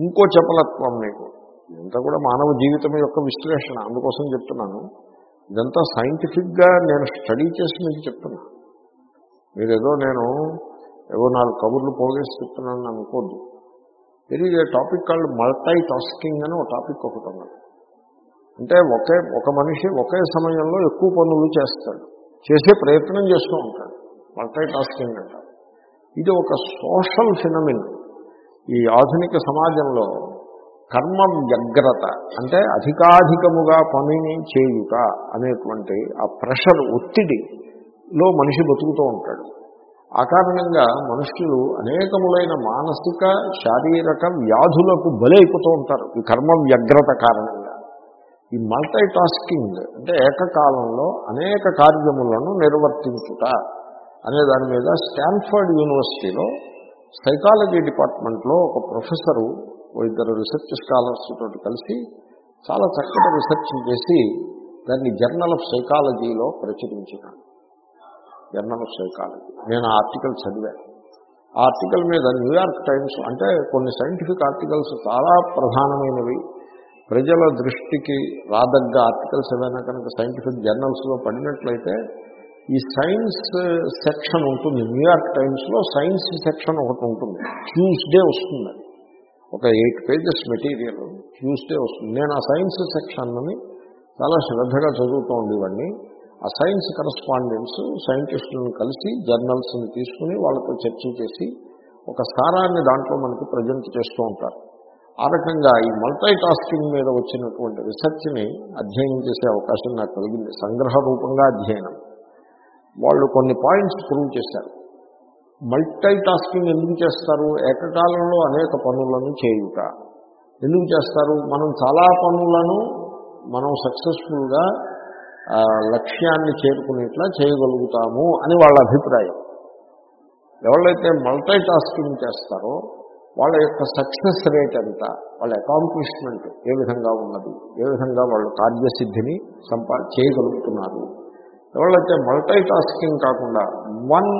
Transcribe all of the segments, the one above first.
ఇంకో చపలత్వం మీకు ఇదంతా కూడా మానవ జీవితం యొక్క విశ్లేషణ. అందుకోసం చెప్తున్నాను. ఇదంతా సైంటిఫిక్గా నేను స్టడీ చేసి మీకు చెప్తున్నా. మీరేదో నేను ఏవో నాలుగు కబుర్లు పోగేసి చెప్తున్నాను అనుకోద్దు. ఇది టాపిక్ కాళ్ళు మల్టై టాస్కింగ్ అని ఒక టాపిక్ ఒకటి ఉన్నది. అంటే ఒకే ఒక మనిషి ఒకే సమయంలో ఎక్కువ పనులు చేస్తాడు. చేసే ప్రయత్నం చేస్తూ ఉంటాడు. మల్టై టాస్కింగ్ అంటారు. ఇది ఒక సోషల్ ఫినమిన్ ఈ ఆధునిక సమాజంలో కర్మ వ్యగ్రత అంటే అధికాధికముగా పనిని చేయుట అనేటువంటి ఆ ప్రెషర్ ఒత్తిడిలో మనిషి బతుకుతూ ఉంటాడు. ఆ కారణంగా మనుషులు అనేకములైన మానసిక శారీరక వ్యాధులకు బలైపోతూ ఉంటారు. ఈ కర్మ వ్యగ్రత కారణంగా. ఈ మల్టీ టాస్కింగ్ అంటే ఏకకాలంలో అనేక కార్యములను నిర్వర్తించుట అనే దాని మీద స్టాన్ఫర్డ్ యూనివర్సిటీలో సైకాలజీ డిపార్ట్మెంట్లో ఒక ప్రొఫెసరు ఓ ఇద్దరు రీసెర్చ్ స్కాలర్స్ తోటి కలిసి చాలా చక్కటి రీసెర్చ్ చేసి దాన్ని జర్నల్ ఆఫ్ సైకాలజీలో ప్రచురించినాను జర్నల్ ఆఫ్ సైకాలజీ నేను ఆ ఆర్టికల్ చదివాను. ఆ ఆర్టికల్ మీద న్యూయార్క్ టైమ్స్ అంటే కొన్ని సైంటిఫిక్ ఆర్టికల్స్ చాలా ప్రధానమైనవి. ప్రజల దృష్టికి రాదగ్గ ఆర్టికల్స్ ఏమైనా కనుక సైంటిఫిక్ జర్నల్స్లో పడినట్లయితే ఈ సైన్స్ సెక్షన్ ఉంటుంది. న్యూయార్క్ టైమ్స్లో సైన్స్ సెక్షన్ ఒకటి ఉంటుంది. ట్యూస్డే వస్తుంది. ఒక ఎయిట్ పేజెస్ మెటీరియల్. ట్యూస్డే వస్తుంది. నేను ఆ సైన్స్ సెక్షన్ని చాలా శ్రద్ధగా చదువుతూ ఉండేవాడిని. ఆ సైన్స్ కరస్పాండెంట్స్ సైంటిస్టులను కలిసి జర్నల్స్ని తీసుకుని వాళ్ళతో చర్చ చేసి ఒక సారాన్ని దాంట్లో మనకి ప్రజెంట్ చేస్తూ ఉంటారు. ఆ రకంగా ఈ మల్టీ టాస్కింగ్ మీద వచ్చినటువంటి రీసెర్చ్ని అధ్యయనం చేసే అవకాశం నాకు కలిగింది. సంగ్రహ రూపంగా అధ్యయనం. వాళ్ళు కొన్ని పాయింట్స్ ప్రూవ్ చేశారు. మల్టీ టాస్కింగ్ ఎందుకు చేస్తారు? ఏకకాలంలో అనేక పనులను చేయుట. ఎందుకు చేస్తారు? మనం చాలా పనులను మనం సక్సెస్ఫుల్గా లక్ష్యాన్ని చేరుకునేట్లా చేయగలుగుతాము అని వాళ్ళ అభిప్రాయం. ఎవరైతే మల్టీ టాస్కింగ్ చేస్తారో వాళ్ళ యొక్క సక్సెస్ రేట్ ఎంత? వాళ్ళ అకాంప్లిష్మెంట్ ఏ విధంగా ఉన్నది? ఏ విధంగా వాళ్ళు కార్యసిద్ధిని సంపా చేయగలుగుతున్నారు? ఎవరైతే మల్టీ టాస్కింగ్ కాకుండా one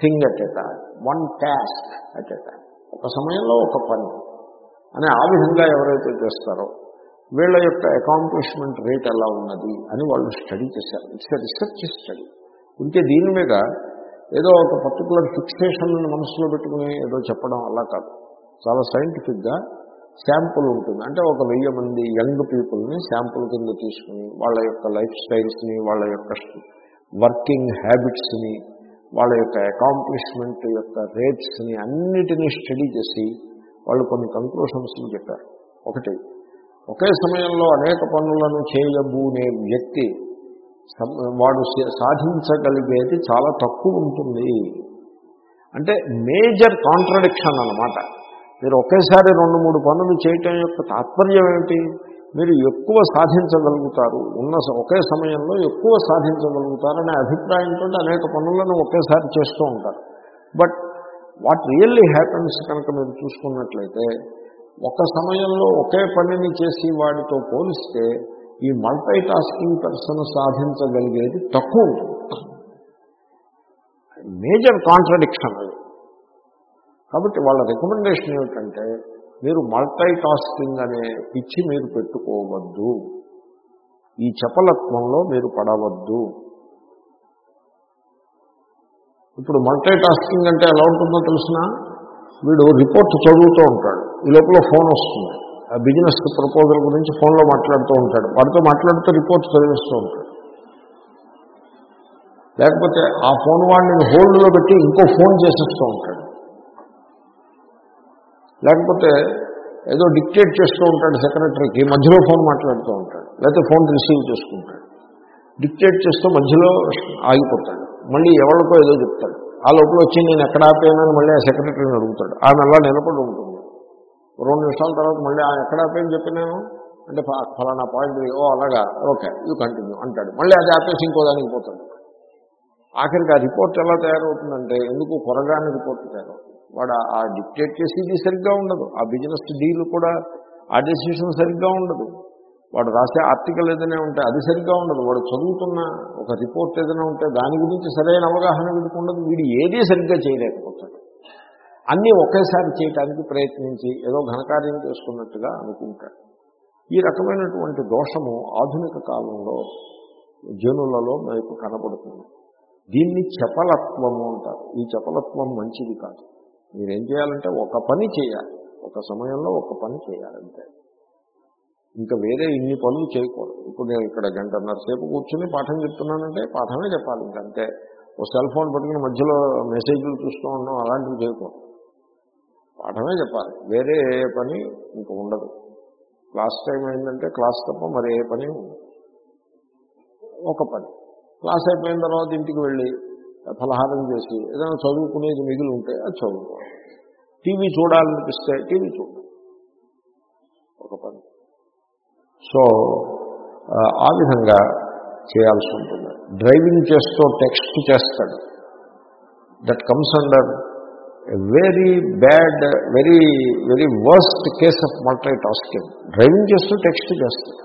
thing at a time one task at a time ఒక సమయంలో ఒక పని అని ఆ విధంగా ఎవరైతే చేస్తారో వీళ్ళ యొక్క అకాంప్లిష్మెంట్ రేట్ ఎలా ఉన్నది అని వాళ్ళు స్టడీ చేశారు. ఇట్స్ రీసెర్చ్ స్టడీ ఉంటే దీని మీద ఏదో ఒక పర్టికులర్ ఫిక్సేషన్ మనసులో పెట్టుకుని ఏదో చెప్పడం అలా కాదు. చాలా సైంటిఫిక్గా శాంపుల్ ఉంటుంది. అంటే ఒక వెయ్యి మంది యంగ్ పీపుల్ని శాంపుల్ కింద తీసుకుని వాళ్ళ యొక్క లైఫ్ స్టైల్స్ని వాళ్ళ యొక్క వర్కింగ్ హ్యాబిట్స్ని వాళ్ళ యొక్క అకాంప్లిష్మెంట్ యొక్క రేట్స్ని అన్నిటినీ స్టడీ చేసి వాళ్ళు కొన్ని కంక్లూషన్స్ని చెప్పారు. ఒకటి ఒకే సమయంలో అనేక పనులను చేయబూనే వ్యక్తి వాడు సాధించగలిగేది చాలా తక్కువ ఉంటుంది. అంటే మేజర్ కాంట్రడిక్షన్ అన్నమాట. మీరు ఒకేసారి రెండు మూడు పనులు చేయటం యొక్క తాత్పర్యం ఏమిటి? మీరు ఎక్కువ సాధించగలుగుతారు. ఉన్న ఒకే సమయంలో ఎక్కువ సాధించగలుగుతారనే అభిప్రాయంతో అనేక పనులను ఒకేసారి చేస్తూ ఉంటారు. బట్ వాట్ రియల్లీ హ్యాపన్స్ కనుక మీరు చూసుకున్నట్లయితే ఒక సమయంలో ఒకే పనిని చేసి వాడితో పోలిస్తే ఈ మల్టీ టాస్కింగ్ పర్సన్ సాధించగలిగేది తక్కువ మేజర్ కాంట్రడిక్షన్ అది. కాబట్టి వాళ్ళ రికమెండేషన్ ఏమిటంటే మీరు మల్టీ టాస్కింగ్ అనే పిచ్చి మీరు పెట్టుకోవద్దు. ఈ చపలత్వంలో మీరు పడవద్దు. ఇప్పుడు మల్టీ టాస్కింగ్ అంటే ఎలా ఉంటుందో తెలిసిన? వీడు రిపోర్ట్ చదువుతూ ఉంటాడు. ఈ లోపల ఫోన్ వస్తుంది. ఆ బిజినెస్ ప్రపోజల్ గురించి ఫోన్లో మాట్లాడుతూ ఉంటాడు. వాడితో మాట్లాడుతూ రిపోర్ట్ చదివిస్తూ ఉంటాడు. లేకపోతే ఆ ఫోన్ వాడిని హోల్డ్లో పెట్టి ఇంకో ఫోన్ చేసేస్తూ ఉంటాడు. లేకపోతే ఏదో డిక్టేట్ చేస్తూ ఉంటాడు సెక్రటరీకి మధ్యలో ఫోన్ మాట్లాడుతూ ఉంటాడు లేకపోతే ఫోన్ రిసీవ్ చేసుకుంటాడు. డిక్టేట్ చేస్తూ మధ్యలో ఆగిపోతాడు. మళ్ళీ ఎవరికో ఏదో చెప్తాడు. ఆ లోపల వచ్చి నేను ఎక్కడ ఆపేయనని మళ్ళీ ఆ సెక్రటరీని అడుగుతాడు. ఆమె అలా నిలబడి ఉంటుంది. రెండు నిమిషాల తర్వాత మళ్ళీ ఆ ఎక్కడ ఆపేని చెప్పినాను అంటే ఫలానా పాయింట్ ఓ అలాగా. ఓకే యూ కంటిన్యూ అంటాడు. మళ్ళీ అది ఆపేసి ఇంకో దానికి పోతాడు. ఆఖరికి ఆ రిపోర్ట్ ఎలా తయారవుతుందంటే ఎందుకు కొరగాని రిపోర్ట్ తయారవుతుంది? వాడు ఆ డిక్టేట్ చేసేది సరిగ్గా ఉండదు. ఆ బిజినెస్ డీల్ కూడా ఆ డెసిషన్ సరిగ్గా ఉండదు. వాడు రాసే ఆర్టికల్ ఏదైనా ఉంటే అది సరిగ్గా ఉండదు. వాడు చదువుతున్న ఒక రిపోర్ట్ ఏదైనా ఉంటే దాని గురించి సరైన అవగాహన వీడికి ఉండదు. వీడు ఏదీ సరిగ్గా చేయలేకపోతాడు. అన్నీ ఒకేసారి చేయటానికి ప్రయత్నించి ఏదో ఘనకార్యం చేసుకున్నట్టుగా అనుకుంటాడు. ఈ రకమైనటువంటి దోషము ఆధునిక కాలంలో జనులలో మనకు కనబడుతుంది. దీన్ని చపలత్వము అంటారు. ఈ చపలత్వం మంచిది కాదు. మీరేం చేయాలంటే ఒక పని చేయాలి. ఒక సమయంలో ఒక పని చేయాలంటే ఇంకా వేరే ఇన్ని పనులు చేయకూడదు. ఇప్పుడు నేను ఇక్కడ గంటన్నర సేపు కూర్చుని పాఠం చెప్తున్నానంటే పాఠమే చెప్పాలి ఇంకంతే ఓ సెల్ ఫోన్ పట్టుకుని మధ్యలో మెసేజ్లు చూస్తూ ఉండడం అలాంటివి చేయకూడదు. పాఠమే చెప్పాలి. వేరే ఏ పని ఇంకా ఉండదు. క్లాస్ టైం అయిందంటే క్లాస్ తప్ప మరి ఏ పని ఒక పని. క్లాస్ అయిపోయిన తర్వాత ఇంటికి వెళ్ళి ఫలహారం చేసి ఏదైనా చదువుకునేది మిగిలి ఉంటే అది చదువుకోవాలి టీవీ చూడాలనిపిస్తే టీవీ చూడాలి ఒక పని. సో ఆ, ఆ విధంగా చేయాల్సి ఉంటుంది. డ్రైవింగ్ చేస్తూ టెక్స్ట్ చేస్తాడు. That comes under very bad very very worst case of multitasking driving చేస్తూ టెక్స్ట్ చేస్తాడు.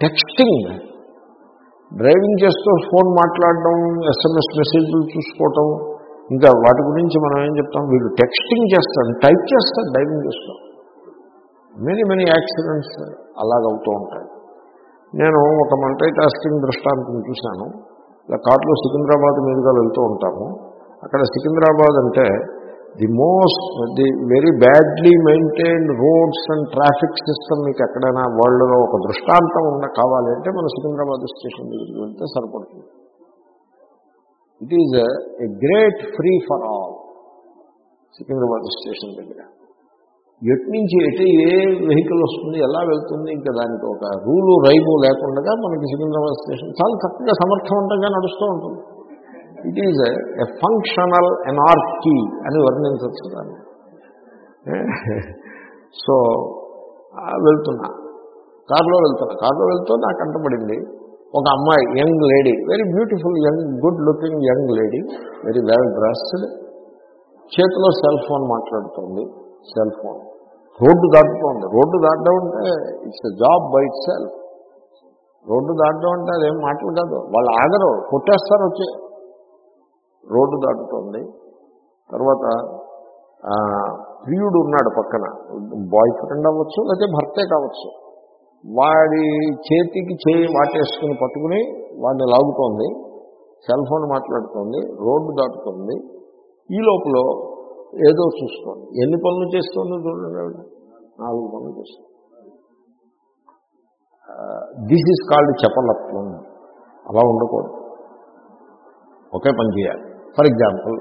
టెక్స్టింగ్ డ్రైవింగ్ చేస్తూ ఫోన్ మాట్లాడడం ఎస్ఎంఎస్ మెసేజ్లు చూసుకోవటం ఇంకా వాటి గురించి మనం ఏం చెప్తాం? వీళ్ళు టెక్స్టింగ్ చేస్తారు టైప్ చేస్తారు డ్రైవింగ్ చేస్తాం. మెనీ మెనీ యాక్సిడెంట్స్ అలాగవుతూ ఉంటాయి. నేను ఒక మల్టీ టాస్కింగ్ దృష్టాంతం చూశాను. ఇలా కార్లో సికింద్రాబాద్ మీదుగా వెళ్తూ ఉంటాము. అక్కడ సికింద్రాబాద్ అంటే the most the very badly maintained roads and traffic system మీకు ఎక్కడైనా వరల్డ్లో ఒక దృష్టాంతం ఉన్న కావాలి అంటే మన సికింద్రాబాద్ స్టేషన్ దగ్గరికి వెళ్తే సరిపడుతుంది. It is a great free for all Secunderabad station దగ్గర. ఎటు నుంచి ఎటు ఏ వెహికల్ వస్తుంది ఎలా వెళ్తుంది ఇంకా దానికి ఒక రూలు రైము లేకుండా మనకి సికింద్రాబాద్ స్టేషన్ చాలా చక్కగా సమర్థవంతంగా నడుస్తూ ఉంటుంది. It is a functional anarchy అని వర్ణించవచ్చు దాన్ని. సో వెళ్తున్నా. కారులో వెళ్తున్నా. కారులో వెళ్తూ నాకు కంటపడింది ఒక అమ్మాయి young lady very beautiful young good looking young lady very well dressed చేతిలో సెల్ ఫోన్ మాట్లాడుతుంది. Cell phone. రోడ్డు దాటుతోంది. రోడ్డు దాటడం అంటే it's job by itself road దాటడం అంటే అదేం మాటలు కాదు. వాళ్ళు ఆగరు కొట్టేస్తారు వచ్చి. రోడ్డు దాటుతోంది. తర్వాత ప్రియుడు ఉన్నాడు పక్కన. బాయ్ ఫ్రెండ్ అవ్వచ్చు లేకపోతే భర్తే కావచ్చు. వాడి చేతికి చేయి వాటేసుకుని పట్టుకుని వాడిని లాగుతోంది. సెల్ ఫోన్ మాట్లాడుతోంది రోడ్డు దాటుతోంది. ఈ లోపల ఏదో చూసుకోండి ఎన్ని పనులు చేస్తోందో చూడండి ఆవిడ. నాలుగు పనులు చేస్తుంది. దిస్ ఈజ్ కాల్డ్ చపలత్వం. అలా ఉండకూడదు. ఒకే పని చేయాలి. ఫర్ ఎగ్జాంపుల్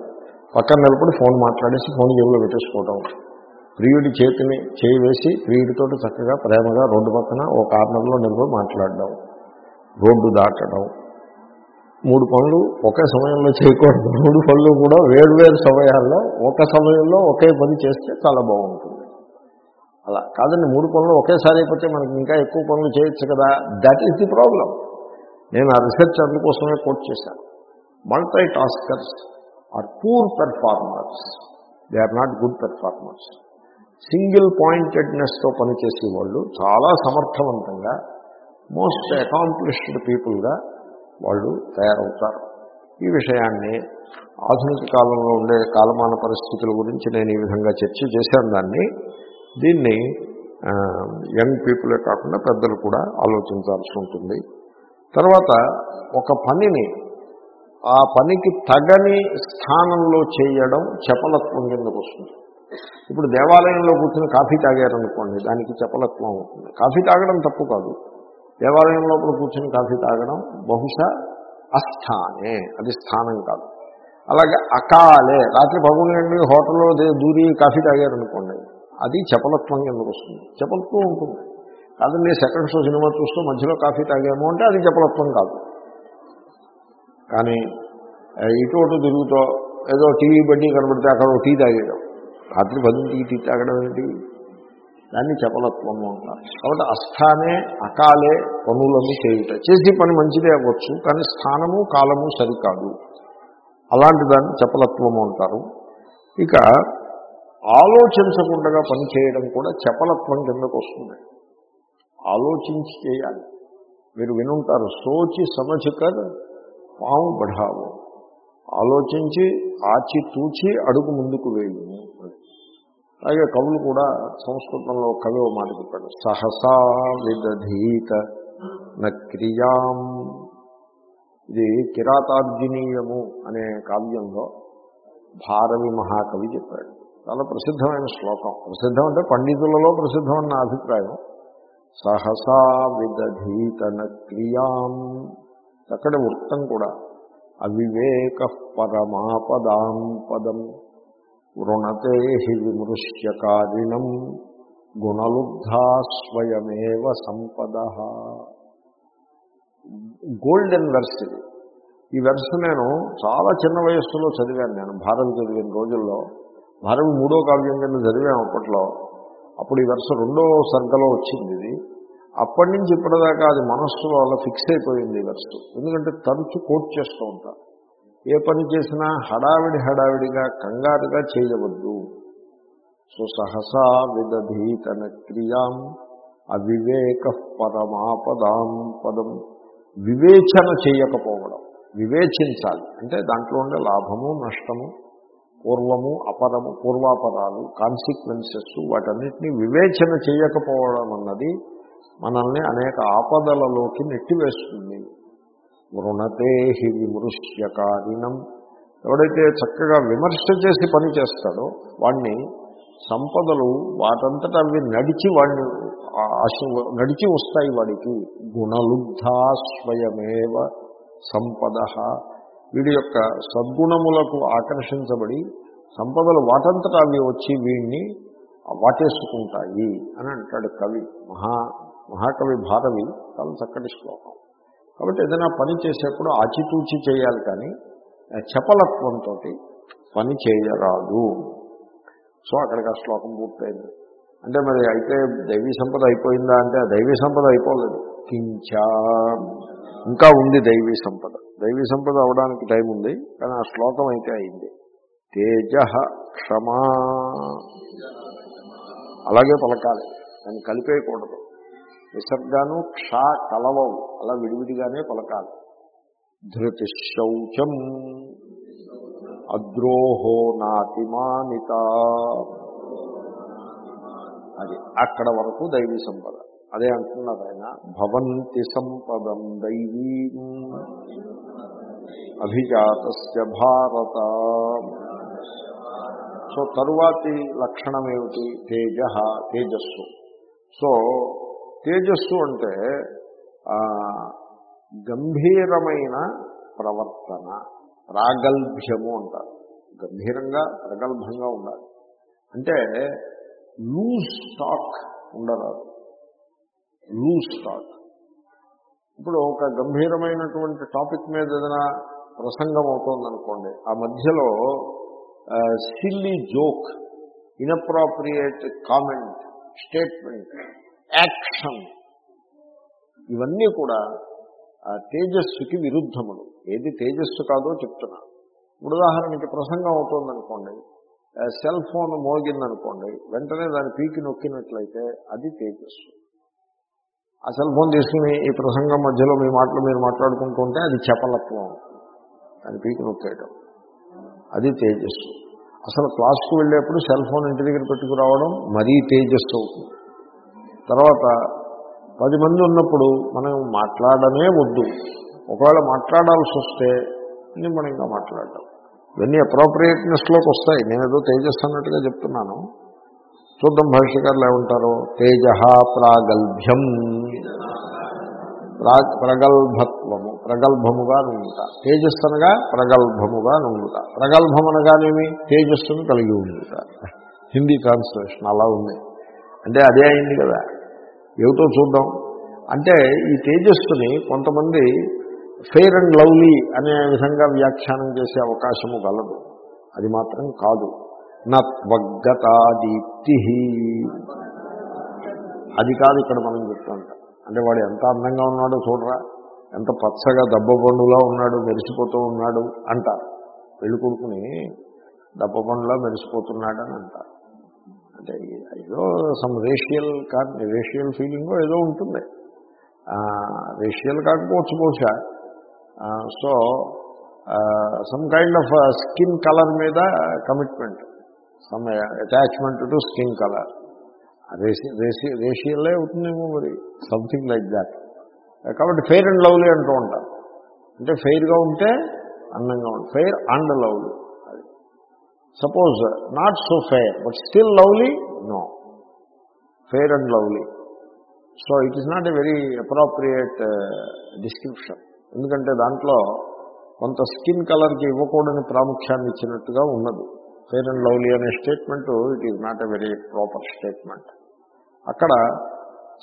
పక్కన నిలబడి ఫోన్ మాట్లాడేసి ఫోన్ జేబులో పెట్టేసుకోవడం ప్రియుడి చేతిని చేయి వేసి ప్రియుడితో చక్కగా ప్రేమగా రోడ్డు పక్కన ఓ కార్నర్లో నిలబడి మాట్లాడడం రోడ్డు దాటడం. మూడు పనులు ఒకే సమయంలో చేయకూడదు. మూడు పనులు కూడా వేరువేరు సమయాల్లో ఒక సమయంలో ఒకే పని చేస్తే చాలా బాగుంటుంది. అలా కాదండి మూడు పనులు ఒకేసారి అయిపోతే మనకి ఇంకా ఎక్కువ పనులు చేయొచ్చు కదా. దట్ ఈస్ ది ప్రాబ్లం నేను ఆ రీసెర్చ్ అందుకోసమే కోట్ చేశాను. Multitaskers are poor performers they are not good performers single పాయింటెడ్నెస్తో పనిచేసే వాళ్ళు చాలా సమర్థవంతంగా మోస్ట్ అకాంప్లిష్డ్ పీపుల్గా వాళ్ళు తయారవుతారు. ఈ విషయాన్ని ఆధునిక కాలంలో ఉండే కాలమాన పరిస్థితుల గురించి నేను ఈ విధంగా చర్చ చేశాను. దాన్ని దీన్ని యంగ్ పీపులే కాకుండా పెద్దలు కూడా ఆలోచించాల్సి ఉంటుంది. తర్వాత ఒక పనిని ఆ పనికి తగని స్థానంలో చేయడం చపలత్వం కిందకు వస్తుంది. ఇప్పుడు దేవాలయంలో కూర్చొని కాఫీ తాగారనుకోండి దానికి చపలత్వం అవుతుంది. కాఫీ తాగడం తప్పు కాదు. దేవాలయం లోపల కూర్చొని కాఫీ తాగడం బహుశా అస్థానే అది స్థానం కాదు. అలాగే అకాలే రాత్రి పగులండి హోటల్లో దూరి కాఫీ తాగారనుకోండి అది చపలత్వం కిందకు వస్తుంది. చపలత్వం ఉంటుంది. కాదండి సెకండ్ షో సినిమా చూస్తూ మధ్యలో కాఫీ తాగాము అంటే అది చపలత్వం కాదు. కానీ ఇటు అటు తిరుగుతో ఏదో టీవీ బండి కనబడితే అక్కడ టీ తాగేయడం. రాత్రి పదింటికి టీ తాగడం ఏంటి? దాన్ని చెప్పలత్వము అంటారు. కాబట్టి అస్థానే అకాలే పనులన్నీ చేయుట. చేసి పని మంచిదే అవ్వచ్చు కానీ స్థానము కాలము సరికాదు. అలాంటి దాన్ని చెప్పలత్వము అంటారు. ఇక ఆలోచించకుండా పని చేయడం కూడా చెప్పలత్వం కిందకు వస్తుంది. ఆలోచించి చేయాలి. మీరు వినుంటారు సోచి సమచికర్ పాము బఢావో ఆలోచించి ఆచి తూచి అడుగు ముందుకు వేయుము అలాగే కవులు కూడా సంస్కృతంలో కవి ఓ మాట చెప్పాడు. సహసా విదధీత నక్రియాం ఇది కిరాతార్జునీయము అనే కావ్యంలో భారవి మహాకవి చెప్పాడు. చాలా ప్రసిద్ధమైన శ్లోకం. ప్రసిద్ధం అంటే పండితులలో ప్రసిద్ధం అన్న అభిప్రాయం. సహసా విదధీతన క్రియాం. అక్కడ వృత్తం కూడా. అవివేక పరమాపదాం పదం. వృణతే హి విమృశ్యకారిణం గుణలుబ్ధా స్వయమేవ సంపద. గోల్డెన్ వెర్స్ ఇది. ఈ వెర్స్ నేను చాలా చిన్న వయస్సులో చదివాను నేను భారవి చదివిన రోజుల్లో. భారవి మూడో కావ్యం కింద చదివాను అప్పట్లో. అప్పుడు ఈ వెర్స్ రెండో సర్గలో వచ్చింది ఇది. అప్పటి నుంచి ఇప్పటిదాకా అది మనస్సులో అలా ఫిక్స్ అయిపోయింది వస్తు ఎందుకంటే తరచు కోట్ చేస్తూ ఉంటారు ఏ పని చేసినా హడావిడి హడావిడిగా కంగారుగా చేయవద్దు. సో సహసా విదధీతన క్రియాం అవివేక పరమాపదాం పదం. వివేచన చేయకపోవడం వివేచించాలి. అంటే దాంట్లో ఉండే లాభము నష్టము పూర్వము అపరము పూర్వాపరాలు కాన్సిక్వెన్సెస్ వాటన్నిటినీ వివేచన చేయకపోవడం అన్నది మనల్ని అనేక ఆపదలలోకి నెట్టివేస్తుంది. వృణతే హి విమృశ్యకారిణం ఎవడైతే చక్కగా విమర్శ చేసి పని చేస్తాడో వాణ్ణి సంపదలు వాటంతట అవి నడిచి వాడిని ఆశ నడిచి వస్తాయి వాడికి. గుణలుబ్ధా స్వయమేవ సంపద. వీడి యొక్క సద్గుణములకు ఆకర్షించబడి సంపదలు వాటంతట అవి వచ్చి వీడిని వాటేసుకుంటాయి అని అంటాడు కవి. మహా మహాకవి భారవి చాలా చక్కటి శ్లోకం. కాబట్టి ఏదైనా పని చేసేప్పుడు ఆచితూచి చేయాలి కానీ చపలత్వంతో పని చేయరాదు. సో అక్కడికి ఆ శ్లోకం పూర్తయింది. అంటే మరి అయితే దైవీ సంపద అయిపోయిందా అంటే ఆ దైవీ సంపద అయిపోలేదు. కించా. ఇంకా ఉంది దైవీ సంపద. దైవీ సంపద అవడానికి టైం ఉంది కానీ ఆ శ్లోకం అయితే అయింది. తేజ క్షమా. అలాగే పలకాలి. దాన్ని కలిపేయకూడదు. విసర్గాను క్ష కలవవు. అలా విడివిడిగానే పలకాలి. ధృతి శౌచం అద్రోహో నాతిమానిత. అది అక్కడ వరకు దైవీ సంపద. అదే అంటున్నారు ఆయన. భవంతి సంపదం దైవీ. అభిజాత భారత. సో తరువాతి లక్షణం ఏమిటి? తేజ తేజస్సు. సో తేజస్సు అంటే గంభీరమైన ప్రవర్తన ప్రాగల్భ్యము అంటారు. గంభీరంగా ప్రగల్భంగా ఉండాలి. అంటే లూజ్ స్టాక్ ఉండరాదు. లూజ్ స్టాక్ ఇప్పుడు ఒక గంభీరమైనటువంటి టాపిక్ మీద ఏదైనా ప్రసంగం అవుతోందనుకోండి ఆ మధ్యలో silly joke inappropriate comment statement action. ఇవన్నీ కూడా తేజస్సుకి విరుద్ధములు. ఏది తేజస్సు కాదో చెప్తున్నా. ఇప్పుడు ఉదాహరణకి ప్రసంగం అవుతుందనుకోండి. Cell phone మోగిందనుకోండి. వెంటనే దాని పీకి నొక్కినట్లయితే అది తేజస్సు. ఆ సెల్ ఫోన్ తీసుకుని ఈ ప్రసంగం మధ్యలో మీ మాటలు మీరు మాట్లాడుకుంటుంటే అది చపలత్వం. దాని పీకి నొక్కేయడం అది తేజస్సు. అసలు క్లాస్కు వెళ్ళేప్పుడు సెల్ ఫోన్ ఇంటి దగ్గర పెట్టుకురావడం మరీ తేజస్సు అవుతుంది. తర్వాత పది మంది ఉన్నప్పుడు మనం మాట్లాడమే వద్దు. ఒకవేళ మాట్లాడాల్సి వస్తే నిమ్మడంగా మాట్లాడడం ఇవన్నీ అప్రోప్రియేట్నెస్లోకి వస్తాయి. నేను ఏదో తేజస్సు అన్నట్టుగా చెప్తున్నాను. చూద్దాం భాష్యకారులు ఏమంటారు? తేజ ప్రాగల్భ్యం. ప్రగల్భత్వము. ప్రగల్భముగా నుండుట తేజస్సు అనగా ప్రగల్భముగా నుండుట ప్రగల్భం అనగానేమి? తేజస్సును కలిగి ఉండుట. హిందీ ట్రాన్స్లేషన్ అలా ఉంది. అంటే అదే అయింది కదా. ఏమిటో చూద్దాం. అంటే ఈ తేజస్సుని కొంతమంది ఫెయిర్ అండ్ లవ్లీ అనే విధంగా వ్యాఖ్యానం చేసే అవకాశము గలదు. అది మాత్రం కాదు. నత్వగతాదీప్తి అది కాదు ఇక్కడ మనం చెప్తుంట. అంటే వాడు ఎంత అందంగా ఉన్నాడో చూడరా. ఎంత పచ్చగా దబ్బబండులా ఉన్నాడు మెరిసిపోతూ ఉన్నాడు అంటారు. పెళ్ళి కొడుకుని దబ్బబండులా మెరిసిపోతున్నాడని అంటారు. అంటే ఏదో సమ్ రేషియల్ కానీ రేషియల్ ఫీలింగ్ ఏదో ఉంటుంది. రేషియల్ కాకపోవచ్చు బహుశా. So some kind of skin colour మీద commitment some attachment to skin colour రేసి రేసి రేషియల్లే అవుతుందేమో మరి సంథింగ్ లైక్ దాట్ కాబట్టి ఫెయిర్ అండ్ లవ్లీ అంటూ ఉంటారు. అంటే ఫెయిర్గా ఉంటే అందంగా ఉంటుంది fair and lovely suppose not so fair but still lovely no fair and lovely so it is not a very inappropriate description ఎందుకంటే దాంట్లో కొంత స్కిన్ కలర్కి ఇవ్వకూడని ప్రాముఖ్యాన్ని ఇచ్చినట్టుగా ఉన్నది. ఫెయిర్ అండ్ లవ్లీ అనే statement it is not a very proper statement అక్కడ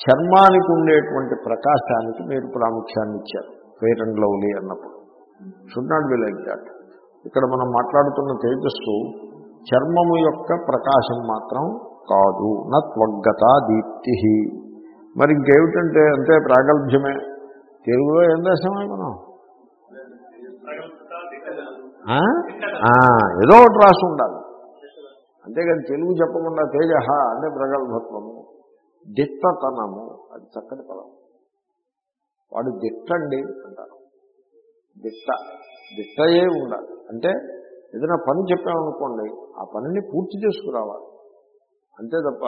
చర్మానికి ఉండేటువంటి ప్రకాశానికి మీరు ప్రాముఖ్యాన్ని ఇచ్చారు. ఫెయిర్ అండ్ లవ్లీ అన్నప్పుడు. Should not be like that ఇక్కడ మనం మాట్లాడుతున్న తేజస్సు చర్మము యొక్క ప్రకాశం మాత్రం కాదు నత్వగ్గత దీప్తి. మరి ఇంకేమిటంటే అంతే ప్రాగల్భ్యమే. తెలుగులో ఏం దేశమే మనం? ఆ? ఏదో ఒకటి రాసి ఉండాలి. అంతేగాని తెలుగు చెప్పకుండా తేజ అంటే ప్రగల్భత్వము. దిత్తతనము అది చక్కటి పదం. వాడు దిట్టండి అంటారు. దిట్ట. దిట్టయే ఉండాలి. అంటే ఏదైనా పని చెప్పామనుకోండి ఆ పనిని పూర్తి చేసుకురావాలి. అంతే తప్ప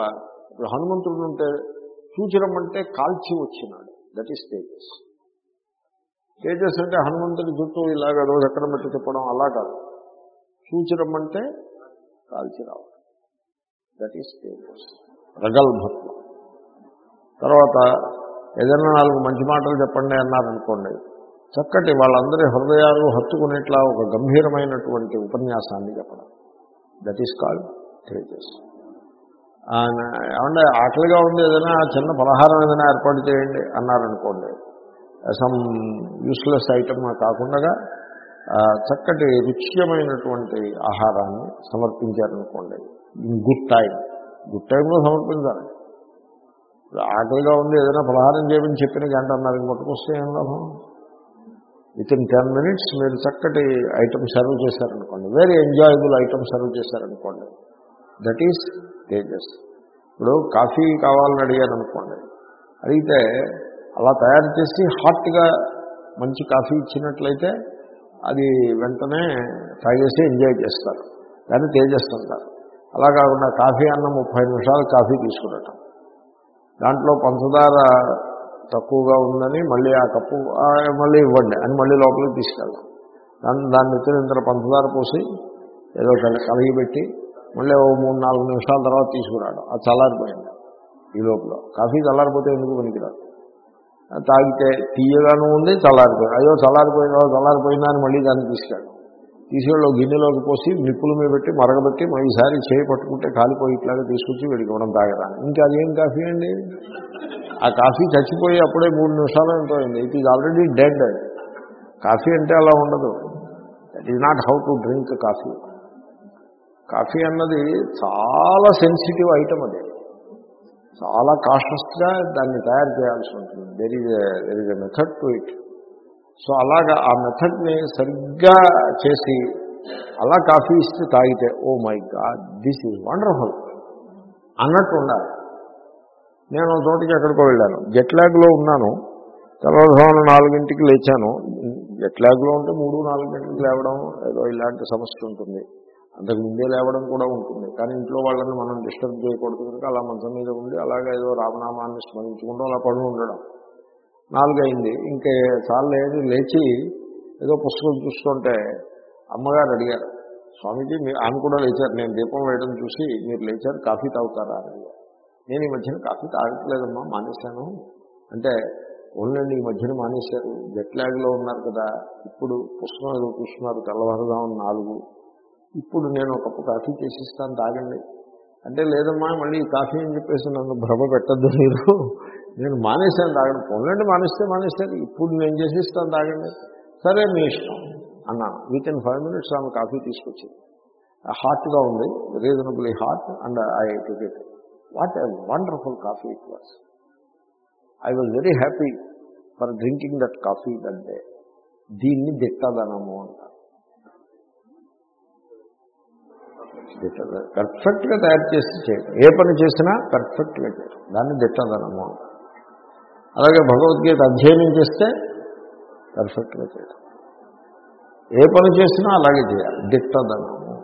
ఇప్పుడు హనుమంతుడు ఉంటే సూచనమంటే కాల్చి వచ్చినాడు. That is Tejas. తేజస్ అంటే హనుమంతుడి జుట్టు ఇలాగ రోజు ఎక్కడ పెట్టి చెప్పడం అలా కాదు. సూచనమంటే కాల్చి రావాలి. దట్ ఈస్ తేజస్. ప్రగల్భత్వం. తర్వాత ఏదైనా నాలుగు మంచి మాటలు చెప్పండి అన్నారనుకోండి చక్కటి వాళ్ళందరి హృదయాలు హత్తుకునేట్లా ఒక గంభీరమైనటువంటి ఉపన్యాసాన్ని చెప్పడం. దట్ ఈస్ కాల్డ్ తేజస్ ఏమంటే ఆకలిగా ఉంది ఏదైనా చిన్న పలహారం ఏదైనా ఏర్పాటు చేయండి అన్నారనుకోండి. సమ్ యూస్లెస్ ఐటమ్ కాకుండా చక్కటి రుచ్యమైనటువంటి ఆహారాన్ని సమర్పించారనుకోండి. ఇన్ గుడ్ టైం గుడ్ టైంలో సమర్పించాలి. ఆకలిగా ఉంది ఏదైనా పలహారం చేయమని చెప్పిన గంట అన్నారు ఇంకొకటికొస్తే ఏం లాభం? విత్ ఇన్ టెన్ మినిట్స్ మీరు చక్కటి ఐటమ్ సర్వ్ చేశారనుకోండి. వెరీ ఎంజాయబుల్ ఐటమ్ సర్వ్ చేశారనుకోండి. దట్ ఈస్ తేజస్ ఇప్పుడు కాఫీ కావాలని అడిగారనుకోండి. అడిగితే అలా తయారు చేసి హాట్గా మంచి కాఫీ ఇచ్చినట్లయితే అది వెంటనే తాగేసి ఎంజాయ్ చేస్తారు. దాన్ని తేజస్ అంటారు. అలా కాకుండా కాఫీ అన్న ముప్పై నిమిషాలు కాఫీ తీసుకురటం దాంట్లో పంచదార తక్కువగా ఉందని మళ్ళీ ఆ కప్పు మళ్ళీ ఇవ్వండి అని మళ్ళీ లోపలికి తీసుకెళ్ళాం. దాన్ని దాన్ని ఎత్తిన ఇంత పంచదార పోసి ఏదో కలిగిపెట్టి మళ్ళీ ఓ మూడు నాలుగు నిమిషాల తర్వాత తీసుకురావడం. అది చల్లారిపోయింది ఈ లోపల. కాఫీ చల్లారిపోతే ఎందుకు పనికిరాదు? తాగితే తీయగాను ఉంది చల్లారిపోయింది అయ్యో చల్లారిపోయిందో చల్లారిపోయిందా అని మళ్ళీ దాన్ని తీసుకెళ్ళడం తీసుకెళ్ళి గిన్నెలోకి పోసి నిప్పుల మీద పెట్టి మరగబెట్టి ఈసారి చేయి పట్టుకుంటే కాలిపోయి ఇట్లాగే తీసుకొచ్చి వెళ్ళిపోవడం తాగడానికి ఇంకా అదేం కాఫీ అండి? ఆ కాఫీ చచ్చిపోయి అప్పుడే మూడు నిమిషాలు ఎంతో అయింది. It is already dead coffee అంటే అలా ఉండదు. That is not how to drink coffee coffee అన్నది చాలా సెన్సిటివ్ ఐటమ్ అది. చాలా కాషస్గా దాన్ని తయారు చేయాల్సి ఉంటుంది. There is there is a method to it so అలాగా ఆ మెథడ్ని సరిగ్గా చేసి అలా కాఫీ ఇస్తే తాగితే ఓ my god this is wonderful అన్నట్టు ఉండాలి. నేను చోటికి ఎక్కడికో వెళ్ళాను. జెట్ ల్యాగ్లో ఉన్నాను. తెల్లవారుజామున నాలుగింటికి లేచాను. జెట్ ల్యాగ్లో ఉంటే మూడు నాలుగు గంటలకు లేవడం ఏదో ఇలాంటి సమస్య ఉంటుంది. అంతకు ముందే లేవడం కూడా ఉంటుంది. కానీ ఇంట్లో వాళ్ళని మనం డిస్టర్బ్ చేయకూడదు కనుక అలా మంచం మీద ఉండి అలాగే ఏదో రామనామాన్ని స్మరించుకుంటూ అలా పడి ఉండడం. నాలుగైంది. ఇంకే చాలా లేదు లేచి ఏదో పుస్తకం చూస్తుంటే అమ్మగారు అడిగారు స్వామీజీ మీరు ఆమె కూడా లేచారు. నేను దీపం వేయడం చూసి మీరు లేచారు కాఫీ తాగుతారా? అని అడిగారు. నేను ఈ మధ్యన కాఫీ తాగట్లేదమ్మా మానేశాను. అంటే ఓన్లండి ఈ మధ్యన మానేశారు. జెట్ ల్యాగ్లో ఉన్నారు కదా. ఇప్పుడు పుస్తకం ఏదో చూస్తున్నారు తెల్లవారుదాం నాలుగు. ఇప్పుడు నేను ఒక కప్పు కాఫీ చేసిస్తాను తాగండి. అంటే లేదమ్మా మళ్ళీ ఈ కాఫీ అని చెప్పేసి నన్ను భ్రమ పెట్టద్దు మీరు. నేను మానేశాను తాగండి పోన్లండి మానేస్తే మానేశారు. ఇప్పుడు నేను చేసిస్తాను తాగండి. సరే మీ ఇష్టం అన్నాను విత్ ఇన్ ఫైవ్ మినిట్స్ ఆమె కాఫీ తీసుకొచ్చింది. హాట్గా ఉంది reasonably hot and I took it what a wonderful coffee it was I was very happy for drinking that coffee that day దీన్ని దిట్టదనము అంటారు. పర్ఫెక్ట్గా తయారు చేసి చేయడం. ఏ పని చేసినా పర్ఫెక్ట్గా చేయడం. దాన్ని దిట్టదనము అంటారు. అలాగే భగవద్గీత అధ్యయనం చేస్తే పర్ఫెక్ట్గా చేయడం ఏ పని చేసినా అలాగే చేయాలి. దిట్టదనము.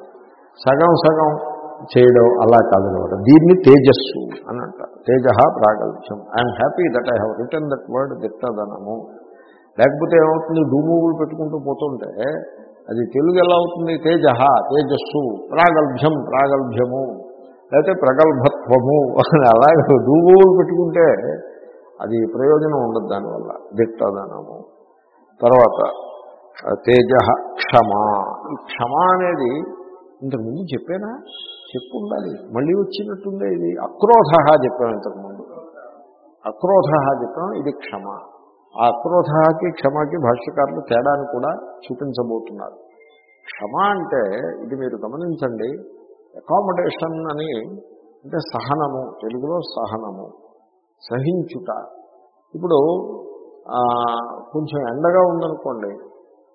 సగం సగం చేయడం అలా కాదనమాట. దీన్ని తేజస్సు అని అంటారు. తేజ ప్రాగల్భ్యం. I'm happy that I have return that word దిట్టదనము లేకపోతే ఏమవుతుంది? డూమూవులు పెట్టుకుంటూ పోతుంటే అది తెలుగు ఎలా అవుతుంది? తేజ తేజస్సు ప్రాగల్భ్యం ప్రాగల్భ్యము. లేకపోతే ప్రగల్భత్వము. అని అలాగే డూమూవులు పెట్టుకుంటే అది ప్రయోజనం ఉండదు దానివల్ల. దిట్టదనము తర్వాత తేజ క్షమ. ఈ క్షమ అనేది ఇంతకుముందు చెప్పానా? చెప్పు ఉండాలి మళ్ళీ వచ్చినట్టుందే ఇది. అక్రోధ చెప్పాం ఇంతకుముందు. అక్రోధ చెప్పాం ఇది క్షమ. ఆ అక్రోధకి క్షమకి భాష్యకారులు తేడాన్ని కూడా చూపించబోతున్నారు. క్షమ అంటే ఇది మీరు గమనించండి అకామిడేషన్ అని అంటే సహనము తెలుగులో సహనము సహించుట. ఇప్పుడు కొంచెం ఎండగా ఉందనుకోండి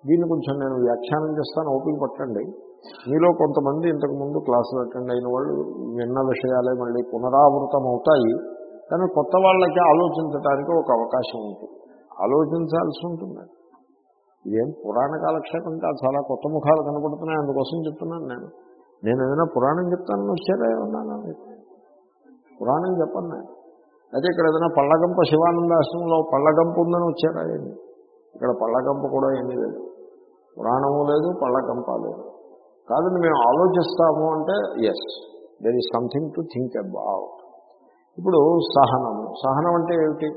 దీన్ని కొంచెం నేను వ్యాఖ్యానం చేస్తాను ఓపిక పట్టండి. మీలో కొంతమంది ఇంతకుముందు క్లాసులు అటెండ్ అయిన వాళ్ళు విన్న విషయాలే మళ్ళీ పునరావృతం అవుతాయి కానీ కొత్త వాళ్ళకి ఆలోచించడానికి ఒక అవకాశం ఉంటుంది ఆలోచించాల్సి ఉంటుంది. ఇదేం పురాణ కాలక్షేపం కాదు. చాలా కొత్త ముఖాలు కనపడుతున్నాయి. అందుకోసం చెప్తున్నాను నేను. నేను ఏదైనా పురాణం చెప్తానని వచ్చారా ఏమన్నా? పురాణం చెప్పను నేను అయితే ఇక్కడ ఏదైనా పళ్ళగంప శివానంద ఆశ్రమంలో పళ్ళగంప ఉందని వచ్చారా ఏంటి? ఇక్కడ పళ్ళగంప కూడా ఏమీ లేదు. పురాణము లేదు పళ్ళగంప లేదు. కాదని మేము ఆలోచిస్తాము అంటే yes there is something to think about ఇప్పుడు సహనము. సహనం అంటే ఏమిటి?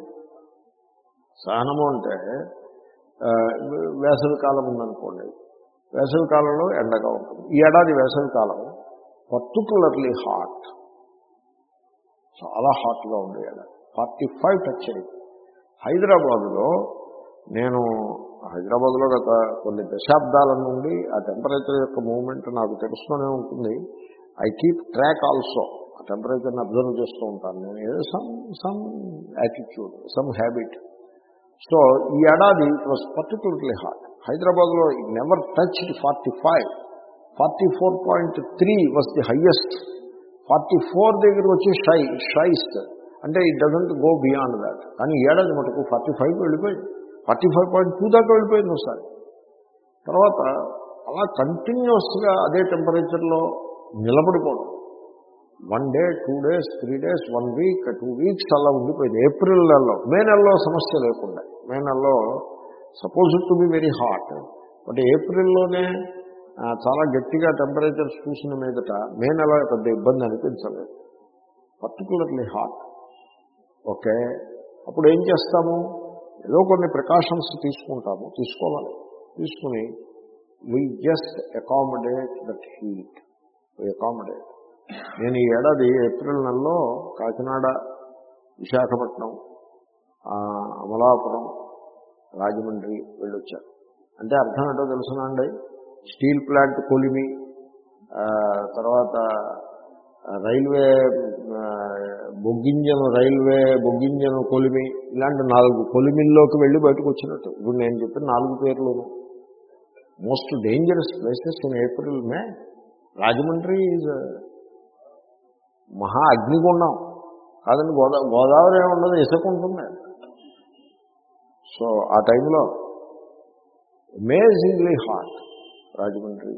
సహనము అంటే వేసవి కాలం ఉందనుకోండి. వేసవి కాలంలో ఎండగా ఉంటుంది. ఈ ఏడాది వేసవి కాలం పర్టికులర్లీ హాట్ చాలా హాట్గా ఉంది ఏడాది. ఫార్టీ ఫైవ్ టచ్ అయింది హైదరాబాదులో నేను హైదరాబాద్లో గత కొన్ని దశాబ్దాల నుండి ఆ టెంపరేచర్ యొక్క మూమెంట్ నాకు తెలుస్తూనే ఉంటుంది. I keep track also. ఆ టెంపరేచర్ని అబ్జర్వ్ చేస్తూ ఉంటాను. నేను ఏదో some some attitude some habit. So ఈ ఏడాది ఇట్ వాస్ పర్టికులర్లీ హాట్. హైదరాబాద్లో it never touch forty five. Forty four point three was the highest forty four దగ్గర వచ్చి షై షైస్ట్. అంటే it doesn't go beyond that. కానీ ఏడాది మటుకు forty ఫైవ్కి వెళ్ళిపోయింది. ఫార్టీ ఫైవ్ పాయింట్ టూ దాకా వెళ్ళిపోయింది ఒకసారి. తర్వాత అలా కంటిన్యూస్గా అదే టెంపరేచర్లో నిలబడిపోవడం. One day two days three days one week two weeks అలా ఉండిపోయింది. ఏప్రిల్ నెలలో మే నెలలో సమస్య లేకుండా. మే నెలలో suppose to be very hot. But ఏప్రిల్లోనే చాలా గట్టిగా టెంపరేచర్స్ చూసిన మీదట మే నెల పెద్ద ఇబ్బంది అనిపించలేదు. Particularly hot. ఓకే. అప్పుడు ఏం చేస్తాము? ఏదో కొన్ని ప్రికాషన్స్ తీసుకుంటాము. తీసుకోవాలి. తీసుకుని we just accommodate that heat accommodate నేను ఈ ఏడాది ఏప్రిల్ నెలలో కాకినాడ విశాఖపట్నం అమలాపురం రాజమండ్రి వెళ్ళొచ్చాను. అంటే అర్థం ఏంటో తెలుసునండి? స్టీల్ ప్లాంట్ కొలిమి తర్వాత రైల్వే బొగ్గింజను రైల్వే బొగ్గింజను కొలిమి ఇలాంటి నాలుగు కొలిమిల్లోకి వెళ్ళి బయటకు వచ్చినట్టు ఇప్పుడు నేను చెప్పిన నాలుగు పేర్లు most dangerous places in April May Rajahmundry is మహా అగ్నిగుండం. కాదండి గోదా గోదావరి ఏముండదు ఇసుక ఉంటుంది. సో ఆ టైంలో amazingly hot Rajahmundry.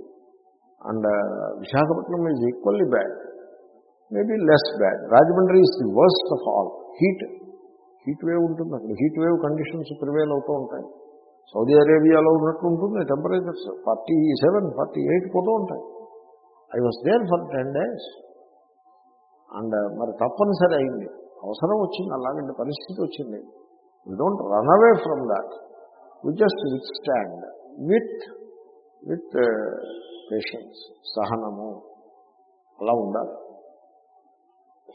And Visakhapatnam is equally bad maybe less bad. Rajahmundry is the worst of all. Heat. Heat wave ఉంటుంది అక్కడ. హీట్ వేవ్ కండిషన్స్ ప్రివేల్ అవుతూ ఉంటాయి. సౌదీ అరేబియాలో ఉన్నట్టు ఉంటుంది temperatures. Forty seven forty eight పోతూ ఉంటాయి. I was there for ten days. And మరి తప్పనిసరి అయింది. అవసరం వచ్చింది. అలాగంటే పరిస్థితి వచ్చింది. We don't run away from that we just withstand with with patience సహనము. అలా ఉండాలి.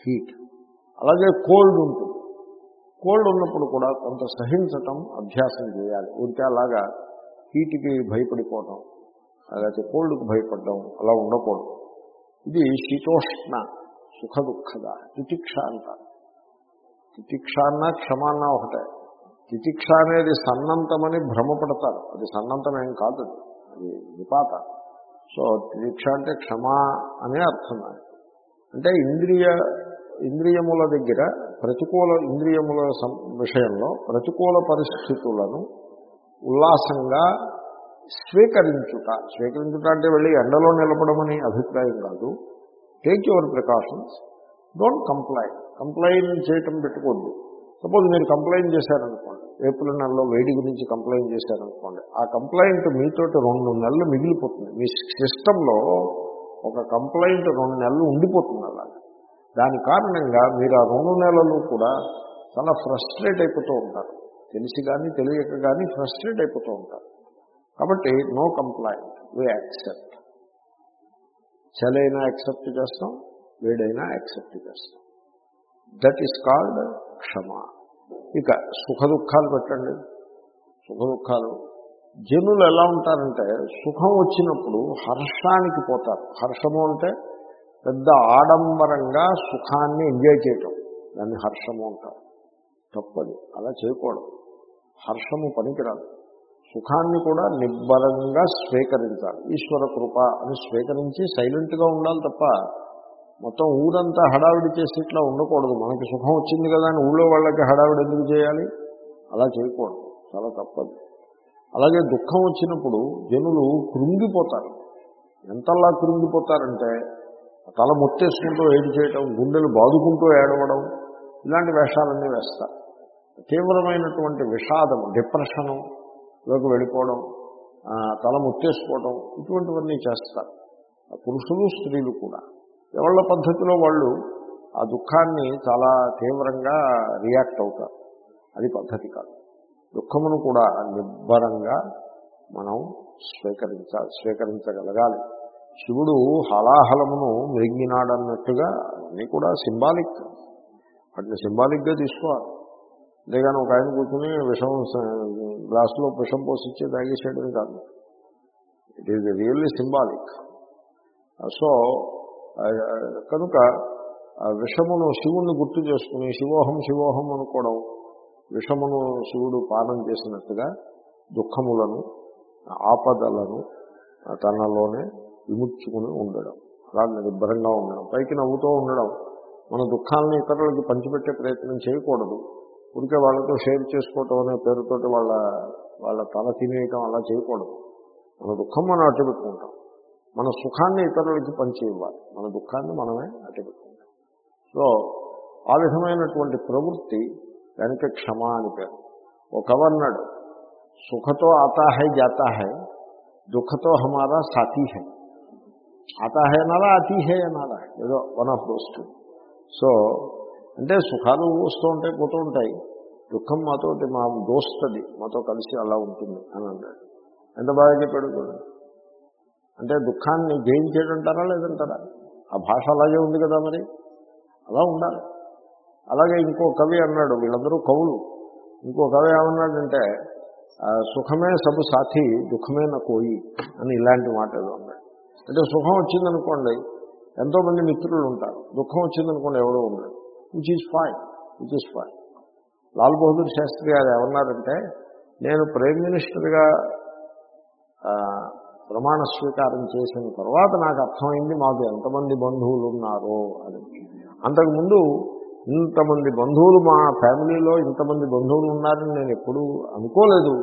హీట్. అలాగే కోల్డ్ ఉంటుంది. కోల్డ్ ఉన్నప్పుడు కూడా కొంత సహించటం అభ్యాసం చేయాలి. ఉంటే అలాగా హీట్కి భయపడిపోవటం అలాగే కోల్డ్కి భయపడడం అలా ఉండకూడదు. ఇది శీతోష్ణ సుఖ దుఃఖద తితిక్ష అంటారు తితిక్ష అన్న క్షమ అన్న ఒకటే. తితిక్ష అనేది సన్నంతమని భ్రమపడతారు. అది సన్నంతం ఏం కాదు. అది. నిపాత సో తితిక్ష అంటే క్షమ అనే అర్థం అంటే ఇంద్రియ ఇంద్రియముల దగ్గర ప్రతికూల ఇంద్రియముల సం- విషయంలో ప్రతికూల పరిస్థితులను ఉల్లాసంగా స్వీకరించుట. స్వీకరించుట అంటే వెళ్ళి ఎండలో నిలబడమని అభిప్రాయం కాదు. Take your precautions don't complain complain చేయటం పెట్టుకోద్దు సపోజ్ మీరు కంప్లైంట్ చేశారనుకోండి. ఏప్రిల్ నెలలో వేడి గురించి కంప్లైంట్ చేశారనుకోండి. ఆ కంప్లైంట్ మీతోటి రెండు నెలలు మిగిలిపోతుంది. మీ సిస్టంలో ఒక కంప్లైంట్ రెండు నెలలు ఉండిపోతుంది అలా దాని కారణంగా మీరు ఆ రెండు నెలలు కూడా చాలా ఫ్రస్ట్రేట్ అయిపోతూ ఉంటారు. తెలిసి కానీ తెలియక కానీ ఫ్రస్ట్రేట్ అయిపోతూ ఉంటారు. కాబట్టి నో కంప్లైంట్ వీ యాక్సెప్ట్ చలైనా యాక్సెప్ట్ చేస్తాం వేడైనా యాక్సెప్ట్ చేస్తాం. దట్ ఈస్ కాల్డ్ క్షమ. ఇక సుఖ దుఃఖాలు పెట్టండి. సుఖ దుఃఖాలు. జనులు ఎలా ఉంటారంటే సుఖం వచ్చినప్పుడు హర్షానికి పోతారు. హర్షము అంటే పెద్ద ఆడంబరంగా సుఖాన్ని ఎంజాయ్ చేయటం. దాన్ని హర్షము అంటారు తప్పది. అలా చేయకూడదు. హర్షము పనికిరాదు. సుఖాన్ని కూడా నిబ్బరంగా స్వీకరించాలి. ఈశ్వర కృప అని స్వీకరించి సైలెంట్గా ఉండాలి తప్ప మొత్తం ఊరంతా హడావిడి చేసి ఇట్లా ఉండకూడదు. మనకి సుఖం వచ్చింది కదా అని ఊళ్ళో వాళ్ళకి హడావిడి ఎందుకు చేయాలి? అలా చేయకూడదు. చాలా తప్పదు. అలాగే దుఃఖం వచ్చినప్పుడు జనులు కృంగిపోతారు. ఎంతలా కృంగిపోతారంటే తల ముత్తేసుకుంటూ ఏడు చేయటం గుండెలు బాదుకుంటూ ఏడవడం ఇలాంటి వేషాలన్నీ వేస్తారు తీవ్రమైనటువంటి విషాదం డిప్రెషను లోకి వెళ్ళిపోవడం తల ముత్తేసుకోవడం ఇటువంటివన్నీ చేస్తారు పురుషులు స్త్రీలు కూడా. ఎవళ్ళ పద్ధతిలో వాళ్ళు ఆ దుఃఖాన్ని చాలా తీవ్రంగా రియాక్ట్ అవుతారు. అది పద్ధతి కాదు. దుఃఖమును కూడా నిబ్బరంగా మనం స్వీకరించాలి స్వీకరించగలగాలి. శివుడు హలాహలమును మృంగినాడన్నట్టుగా అన్నీ కూడా సింబాలిక్. వాటిని సింబాలిక్గా తీసుకోవాలి అంతేగాని ఒక ఆయన కూర్చుని విషం గ్లాసులో విషం పోసిచ్చే తాగేసేయడం కాదు. It is really symbolic so కనుక విషమును శివుణ్ణి గుర్తు చేసుకుని శివోహం శివోహం అనుకోవడం విషమును శివుడు పానం చేసినట్టుగా దుఃఖములను ఆపదలను తనలోనే విముచ్చుకుని ఉండడం. అలా నిర్భరంగా ఉండడం. పైకి నవ్వుతూ ఉండడం. మన దుఃఖాలను ఇతరులకి పంచిపెట్టే ప్రయత్నం చేయకూడదు. ఉడికే వాళ్ళతో షేర్ చేసుకోవటం అనే పేరుతోటి వాళ్ళ వాళ్ళ తల తినేయటం అలా చేయకూడదు. మన దుఃఖం మనం అట్టబెట్టుకుంటాం మన సుఖాన్ని ఇతరులకి పంచి ఇవ్వాలి మన దుఃఖాన్ని మనమే అట్టబెట్టుకుంటాం సో ఆ విధమైనటువంటి ప్రవృత్తి దానికి క్షమ అని పేరు. ఒక అన్నాడు సుఖతో ఆతా హై జాతా హై దుఃఖతో హమారా సాథీ హై ఆతా హై అనాలా అతీ అనాలా ఏదో one of those two so అంటే సుఖాలు వస్తూ ఉంటాయి పోతూ ఉంటాయి. దుఃఖం మాతో మా దోస్తుంది మాతో కలిసి అలా ఉంటుంది అని అన్నాడు ఎంత బాగా చెప్పాడు అంటే దుఃఖాన్ని జయించేటంటారా లేదంటారా? ఆ భాష అలాగే ఉంది కదా మరి? అలా ఉండాలి. అలాగే ఇంకో కవి అన్నాడు వీళ్ళందరూ కవులు. ఇంకో కవి ఏమన్నాడంటే సుఖమే సబు సాథి దుఃఖమే నా కోయి అని ఇలాంటి మాట ఏదో అన్నాడు. అంటే సుఖం వచ్చిందనుకోండి ఎంతోమంది మిత్రులు ఉంటారు దుఃఖం వచ్చిందనుకోండి ఎవరో ఉన్నాడు which is fine which is fine Lal Bahadur Shastri గారు ఏమన్నారంటే నేను ప్రైమ్ మినిస్టర్గా ప్రమాణ స్వీకారం చేసిన తర్వాత నాకు అర్థమైంది మాకు ఎంతమంది బంధువులు ఉన్నారో అని. అంతకుముందు ఇంతమంది బంధువులు మా ఫ్యామిలీలో ఇంతమంది బంధువులు ఉన్నారని నేను ఎప్పుడూ అనుకోలేదు.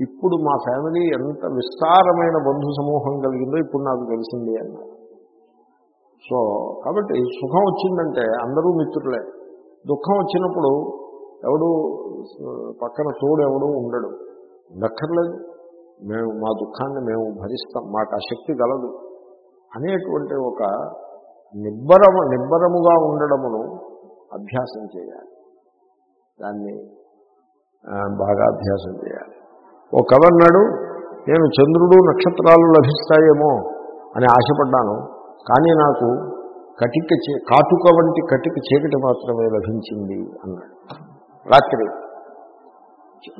ఇప్పుడు మా ఫ్యామిలీ ఎంత విస్తారమైన బంధు సమూహం కలిగిందో ఇప్పుడు నాకు తెలిసింది అన్నారు సో కాబట్టి సుఖం వచ్చిందంటే అందరూ మిత్రులే. దుఃఖం వచ్చినప్పుడు ఎవడు పక్కన తోడు ఎవడు ఉండడు. ఉండక్కర్లేదు. మేము మా దుఃఖాన్ని మేము భరిస్తాం. మాకు ఆ శక్తి గలదు. అనేటువంటి ఒక నిబ్బరము నిబ్బరముగా ఉండడమును అభ్యాసం చేయాలి. దాన్ని బాగా అభ్యాసం చేయాలి. ఓ కవన్నాడు నేను చంద్రుడు నక్షత్రాలు లభిస్తాయేమో అని ఆశపడ్డాను. కానీ నాకు కటిక కాటుక వంటి కటిక చీకటి మాత్రమే లభించింది అన్నాడు. రాత్రి.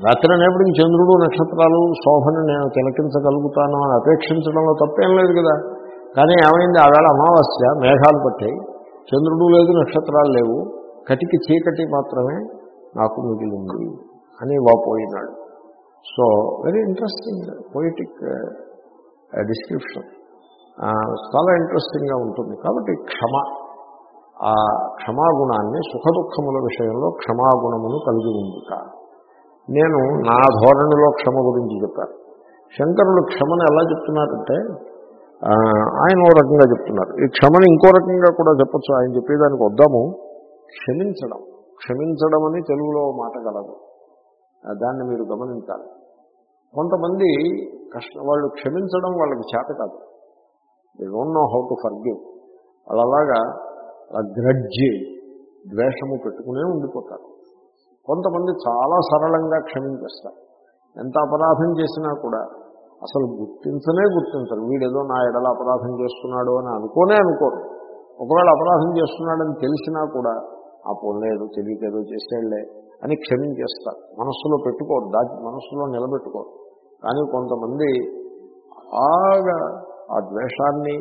రాత్రి అనేప్పటికీ చంద్రుడు నక్షత్రాలు శోభను నేను తిలకించగలుగుతాను అని అపేక్షించడంలో తప్పేం లేదు కదా. కానీ ఏమైంది? ఆవేళ అమావాస్య మేఘాలు పట్టాయి. చంద్రుడు లేదు నక్షత్రాలు లేవు. కటికి చీకటి మాత్రమే నాకు మిగిలింది అని వాపోయినాడు. So very interesting poetic description చాలా ఇంట్రెస్టింగ్గా ఉంటుంది. కాబట్టి క్షమ ఆ క్షమాగుణాన్ని సుఖ దుఃఖముల విషయంలో క్షమాగుణమును కలిగి ఉందిట నేను నా ధోరణిలో క్షమ గురించి చెప్పాను శంకరులు క్షమను ఎలా చెప్తున్నారంటే ఆయన ఓ రకంగా చెప్తున్నారు. ఈ క్షమని ఇంకో రకంగా కూడా చెప్పచ్చు. ఆయన చెప్పేదానికి వద్దాము. క్షమించడం. క్షమించడం అని తెలుగులో మాట కలదు. దాన్ని మీరు గమనించాలి. కొంతమంది కష్ట వాళ్ళు క్షమించడం వాళ్ళకి చేత కాదు. They don't know how to forgive వాళ్ళు అలాగా గ్రడ్జి ద్వేషము పెట్టుకునే ఉండిపోతారు. కొంతమంది చాలా సరళంగా క్షమించేస్తారు. ఎంత అపరాధం చేసినా కూడా అసలు గుర్తించనే గుర్తించరు. వీడేదో నా ఎడల అపరాధం చేస్తున్నాడు అని అనుకోనే అనుకోరు. ఒకవేళ అపరాధం చేస్తున్నాడని తెలిసినా కూడా ఆ పోలేదు తెలియకేదో చేసేళ్ళే అని క్షమించేస్తారు. మనస్సులో పెట్టుకోరు దాచి మనస్సులో నిలబెట్టుకోరు. కానీ కొంతమంది బాగా ఆ ద్వేషాన్ని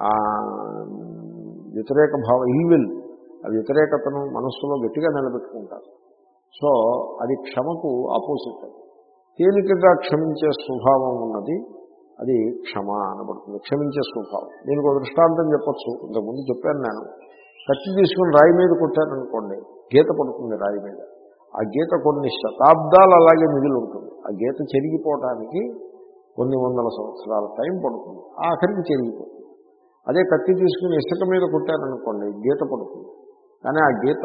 ఆ వ్యతిరేక భావ ఇల్విల్ ఆ వ్యతిరేకతను మనస్సులో గట్టిగా నిలబెట్టుకుంటారు. సో అది క్షమకు ఆపోజిట్ తేలికగా క్షమించే స్వభావం ఉన్నది అది క్షమ అనబడుతుంది. క్షమించే స్వభావం. దీనికి ఒక దృష్టాంతం చెప్పొచ్చు. ఇంతకుముందు చెప్పాను నేను. కత్తి తీసుకుని రాయి మీద కొట్టారనుకోండి గీత పడుతుంది రాయి మీద. ఆ గీత కొన్ని శతాబ్దాలు అలాగే మిగిలి ఉంటుంది ఆ గీత చెరిగిపోవటానికి కొన్ని వందల సంవత్సరాల టైం పడుతుంది. ఆఖరికి చెరిగిపోతుంది. అదే కత్తి తీసుకుని ఇసుక మీద కొట్టారనుకోండి గీత పడుతుంది. కానీ ఆ గీత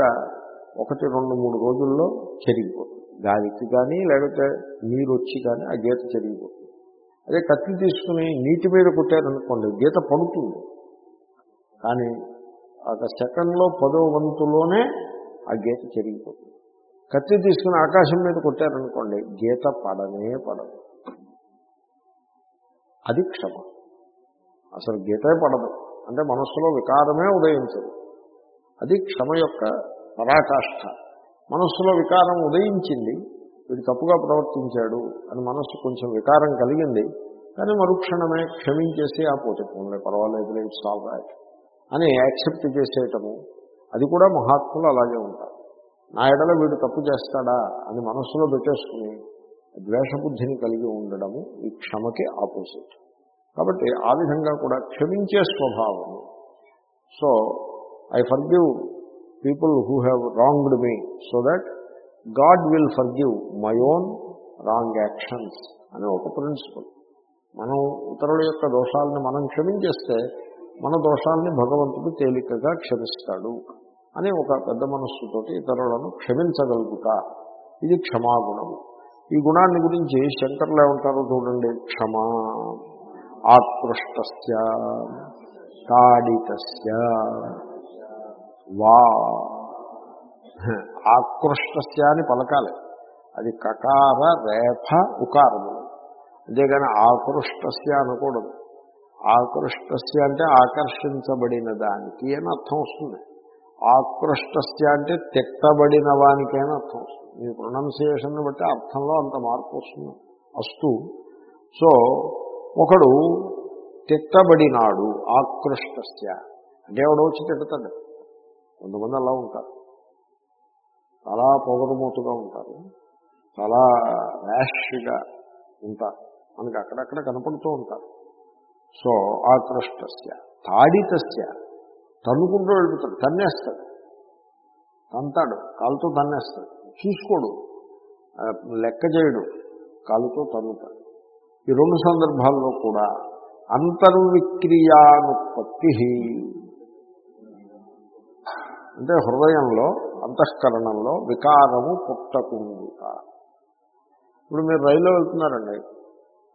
ఒకటి రెండు మూడు రోజుల్లో చెరిగిపోతుంది. గాలికి కానీ లేకపోతే నీరు వచ్చి కానీ ఆ గీత చెరిగిపోతుంది. అదే కత్తి తీసుకుని నీటి మీద కొట్టారనుకోండి గీత పడుతుంది. కానీ ఒక సెకండ్లో పదో వంతులోనే ఆ గీత చెరిగిపోతుంది. కత్తి తీసుకుని ఆకాశం మీద కొట్టారనుకోండి గీత పడనే పడదు. అది క్షమ. అసలు గీతే పడదు. అంటే మనస్సులో వికారమే ఉదయించదు. అది క్షమ యొక్క పరాకాష్ఠ. మనస్సులో వికారం ఉదయించింది వీడు తప్పుగా ప్రవర్తించాడు అని మనస్సు కొంచెం వికారం కలిగింది కానీ మరుక్షణమే క్షమించేసి ఆ పోతే పోన్లే పర్వాలేదు ఇట్స్ ఆల్ రైట్ అని యాక్సెప్ట్ చేసేయటము. అది కూడా మహాత్ములు అలాగే ఉంటారు. నా ఎడల వీడు తప్పు చేస్తాడా అని మనస్సులో పెట్టేసుకుని ద్వేషబుద్ధిని కలిగి ఉండడము ఈ క్షమకి ఆపోజిట్. కాబట్టి ఆ విధంగా కూడా క్షమించే స్వభావము. So I forgive people who have wronged me so that god will forgive my own wrong actions అనే ఒక ప్రిన్సిపల్ మనం ఇతరుల యొక్క దోషాలను మనం క్షమించేస్తే మన దోషాలని భగవంతుడు తేలికగా క్షమిస్తాడు. అని ఒక పెద్ద మనస్సుతోటి ఇతరులను క్షమించగలుగుట ఇది క్షమాగుణము ఈ గుణాన్ని గురించి శంకర్లు ఏమంటారో చూడండి. క్షమా ఆకృష్టస్య తాడితస్య వా. ఆకృష్టస్య అని పలకాలి. అది కకార రేఫ ఉకారము. అంతేగాని ఆకృష్టస్య అనకూడదు. ఆకృష్టస్య అంటే ఆకర్షించబడిన దానికి అని అర్థం వస్తుంది. ఆకృష్టస్య అంటే తిట్టబడిన వానికి అర్థం వస్తుంది. మీ ప్రొనౌన్సియేషన్ బట్టి అర్థంలో అంత మార్పు వస్తుంది. అస్తు. సో ఒకడు తిట్టబడినాడు ఆకృష్టస్య. అంటే ఎవడో వచ్చి తిడతాడు. కొంతమంది అలా ఉంటారు. చాలా పొగరుమూతుగా ఉంటారు. చాలా ర్యాష్గా ఉంటారు. మనకి అక్కడక్కడ కనపడుతూ ఉంటారు. సో ఆకృష్టస్య. తాడితస్య. తన్నుకుంటూ వెళ్తాడు తన్నేస్తాడు. తంతాడు కాలుతో తన్నేస్తాడు. చూసుకోడు లెక్క చేయడు కాలుతో తన్నుతాడు. ఈ రెండు సందర్భాల్లో కూడా అంతర్విక్రియానుపత్తి అంటే హృదయంలో అంతఃకరణంలో వికారము పుట్టకుండా ఇప్పుడు మీరు రైల్లో వెళ్తున్నారండి.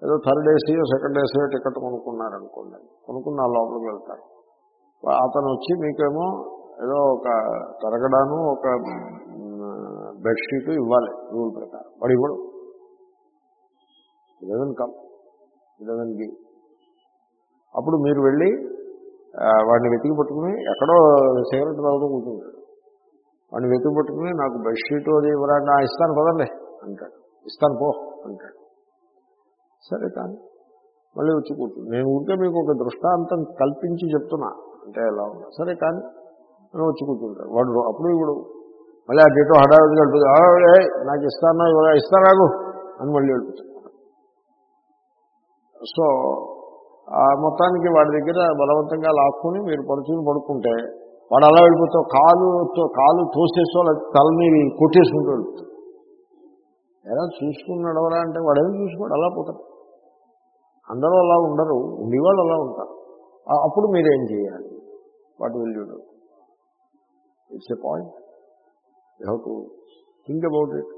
ఏదో థర్డ్ ఏసీయో సెకండ్ ఏసీయో టికెట్ కొనుక్కున్నారనుకోండి. కొనుక్కున్న లోపలికి వెళ్తారు. అతను వచ్చి మీకేమో ఏదో ఒక తరగడాను ఒక బెడ్షీట్ ఇవ్వాలి రూల్ ప్రకారం. వాడు ఇవ్వడు. ఇదన్ కమ్ ఇదన్ గివ్ అప్పుడు మీరు వెళ్ళి వాడిని వెతికి పట్టుకుని ఎక్కడో సిగరెట్ తాగుతూ కూర్చుంటాడు. వాడిని వెతికి పట్టుకుని నాకు బెడ్షీట్ అది ఇవ్వరా ఇస్తాను పదండి అంటాడు. ఇస్తాను పో అంటాడు. సరే కానీ మళ్ళీ వచ్చి కూర్చుంది. నేను ఉంటే మీకు ఒక దృష్టాంతం కల్పించి చెప్తున్నా. అంటే ఎలా ఉన్నా సరే కానీ అని వచ్చి కూర్చుంటాడు వాడు అప్పుడు ఇప్పుడు మళ్ళీ ఆ డేటో హడావిడిగా వెళ్తుంది నాకు ఇస్తాను ఇవ్వరా? ఇస్తారాగు? అని మళ్ళీ వెళ్తుంది సో ఆ మొత్తానికి వాడి దగ్గర బలవంతంగా లాక్కుని మీరు పడుచుని పడుకుంటే వాడు అలా వెళ్ళిపోతావు. కాలు కాలు తోసేసో తలని కొట్టేసుకుంటూ వెళ్తాడు ఎలా చూసుకుని నడవరా అంటే వాడు చూసుకోడు? అలా పోతాడు. అందరూ అలా ఉండరు ఉండేవాళ్ళు అలా ఉంటారు. అప్పుడు మీరేం చేయాలి? What will you do it's a point you have to think about it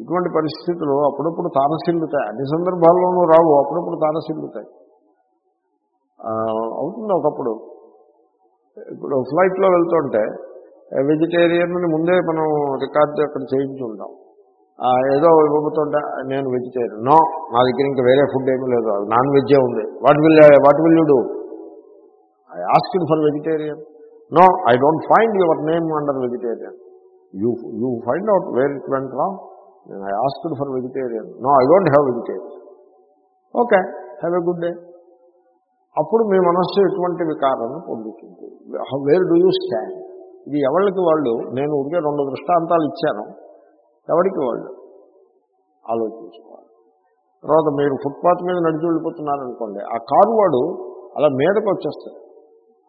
ఇటువంటి పరిస్థితులు అప్పుడప్పుడు తారసిల్లుతాయి. అన్ని సందర్భాల్లోనూ రావు అప్పుడప్పుడు తారసిల్లుతాయి. అవుతుంది ఒకప్పుడు. ఇప్పుడు ఫ్లైట్లో వెళ్తుంటే వెజిటేరియన్ ముందే మనం రికార్డు అక్కడ చేయించుకుంటాం ఏదో ఇవ్వబోతుంటే నేను వెజిటేరియన్ నో నా దగ్గర ఇంకా వేరే ఫుడ్ ఏమీ లేదు. నాన్ వెజ్జే ఉంది. What will what will you do I asking for vegetarian no I don't find your name under vegetarian you you find out where it went wrong I asked for vegetarian no I don't have vegetarian okay have a good day అప్పుడు మీ మనస్సు ఎటువంటి వికారాన్ని పొందుతుంది? Where do you stand ఇది ఎవరికి వాళ్ళు నేను ఉడికే రెండు దృష్టాంతాలు ఇచ్చాను. ఎవరికి వాళ్ళు? ఆలోచించుకోవాలి. తర్వాత మీరు ఫుట్పాత్ మీద నడిచి వెళ్ళిపోతున్నారనుకోండి ఆ కారు వాడు అలా మీదకు వచ్చేస్తాడు.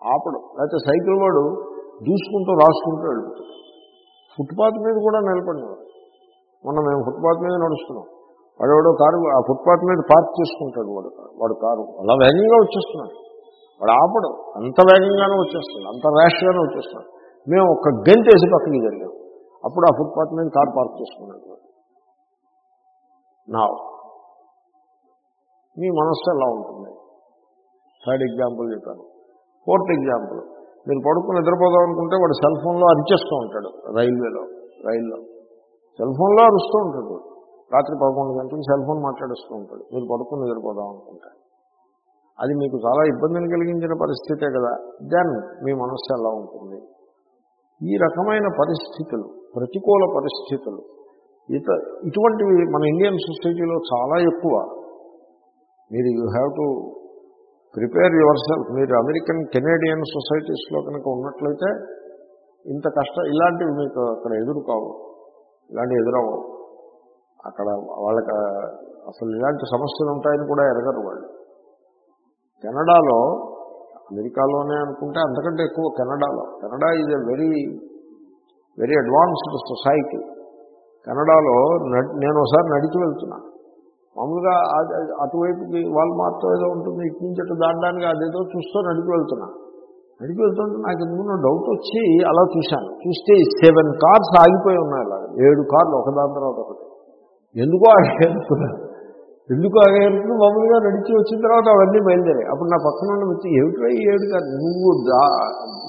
ఆపడు. లేకపోతే సైకిల్ వాడు దూసుకుంటూ రాసుకుంటూ వెళ్ళిపోతాడు ఫుట్పాత్ మీద కూడా నిలబడినవాడు మొన్న మేము ఫుట్పాత్ మీద నడుస్తున్నాం. వాడు కారు ఆ ఫుట్పాత్ మీద పార్క్ చేసుకుంటాడు వాడు వాడు కారు. అలా వేగంగా వచ్చేస్తున్నాడు. వాడు ఆపడు. అంత వేగంగానే వచ్చేస్తున్నాడు. అంత ర్యాష్గానే వచ్చేస్తున్నాడు. మేము ఒక గంట వేసి పక్కకి జరిగాం. అప్పుడు ఆ ఫుట్పాత్ మీద కారు పార్క్ చేసుకున్నాడు. నా మీ మనస్సు ఎలా ఉంటుంది? థర్డ్ ఎగ్జాంపుల్ చెప్పాను. ఫోర్త్ ఎగ్జాంపుల్ మీరు పడుకుని నిద్రపోదాం అనుకుంటే వాడు సెల్ ఫోన్లో అరిచేస్తూ ఉంటాడు రైల్వేలో రైల్లో. సెల్ ఫోన్లో అరుస్తూ ఉంటాడు. రాత్రి పదకొండు గంటలకు సెల్ ఫోన్ మాట్లాడుస్తూ ఉంటాడు. మీరు పడుకుని నిద్రపోదాం అనుకుంటే అది మీకు చాలా ఇబ్బందిని కలిగించిన పరిస్థితే కదా దెన్ మీ మనస్సు ఎలా ఉంటుంది? ఈ రకమైన పరిస్థితులు ప్రతికూల పరిస్థితులు. ఇత ఇటువంటివి మన ఇండియన్ సొసైటీలో చాలా ఎక్కువ. మీరు you have to prepare yourself మీరు అమెరికన్ కెనేడియన్ సొసైటీస్లో కనుక ఉన్నట్లయితే ఇంత కష్టం ఇలాంటివి మీకు అక్కడ ఎదురు కావు ఇలాంటివి ఎదురవ్వవు. అక్కడ వాళ్ళకి అసలు ఇలాంటి సమస్యలు ఉంటాయని కూడా ఎరగరు వాళ్ళు. కెనడాలో అమెరికాలోనే అనుకుంటే అంతకంటే ఎక్కువ కెనడాలో. Canada is a very very advanced society కెనడాలో నేను ఒకసారి నడిచి వెళ్తున్నా. మామూలుగా అటువైపుకి వాళ్ళు మాత్రం ఏదో ఉంటుంది ఇటు నుంచి అటు దాటడానికి అదేదో చూస్తూ నడిచి వెళ్తున్నా. నడిచి వెళ్తుంటే నాకు ఎందుకు డౌట్ వచ్చి అలా చూశాను. చూస్తే సెవెన్ కార్స్ ఆగిపోయి ఉన్నాయి అలా ఏడు కార్లు ఒకదాని తర్వాత ఒకటి. ఎందుకో ఆగేరుకున్నాను ఎందుకు ఆగేరుతుంది మామూలుగా నడిచి వచ్చిన తర్వాత అవన్నీ బయలుదేరాయి. అప్పుడు నా పక్కన ఉన్న వచ్చి ఏమిటో ఏడు కాదు నువ్వు దా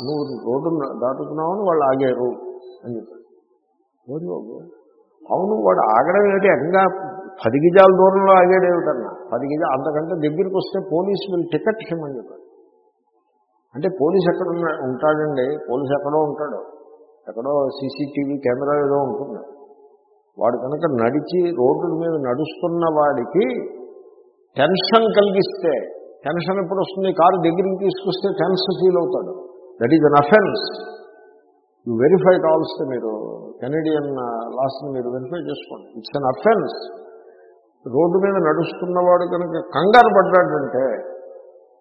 నువ్వు రోడ్డు దాటుతున్నావని వాళ్ళు ఆగారు అని చెప్పారు. బాబు. అవును వాడు ఆగడం ఏంటి ఏకంగా పది గిజాల దూరంలో ఆగాడు ఏమిటన్నా? పది గిజా అంతకంటే దగ్గరికి వస్తే పోలీసు వీళ్ళు టికెట్ ఇవ్వమని చెప్పారు. అంటే పోలీస్ ఎక్కడ ఉంటాడండి. పోలీస్ ఎక్కడో ఉంటాడు. ఎక్కడో సీసీటీవీ కెమెరా ఏదో ఉంటుంది. వాడు కనుక నడిచి రోడ్డు మీద నడుస్తున్న వాడికి టెన్షన్ కలిగిస్తే టెన్షన్ ఎప్పుడు వస్తుంది? కారు దగ్గరికి తీసుకొస్తే టెన్స్ ఫీల్ అవుతాడు. That is an offence you verify కావాల్స్తే మీరు కెనడియన్ లాస్ని uh, మీరు వెరిఫై చేసుకోండి. ఇట్స్ అన్ అఫెన్స్ రోడ్డు మీద నడుస్తున్నవాడు కనుక కంగారు పడ్డాడంటే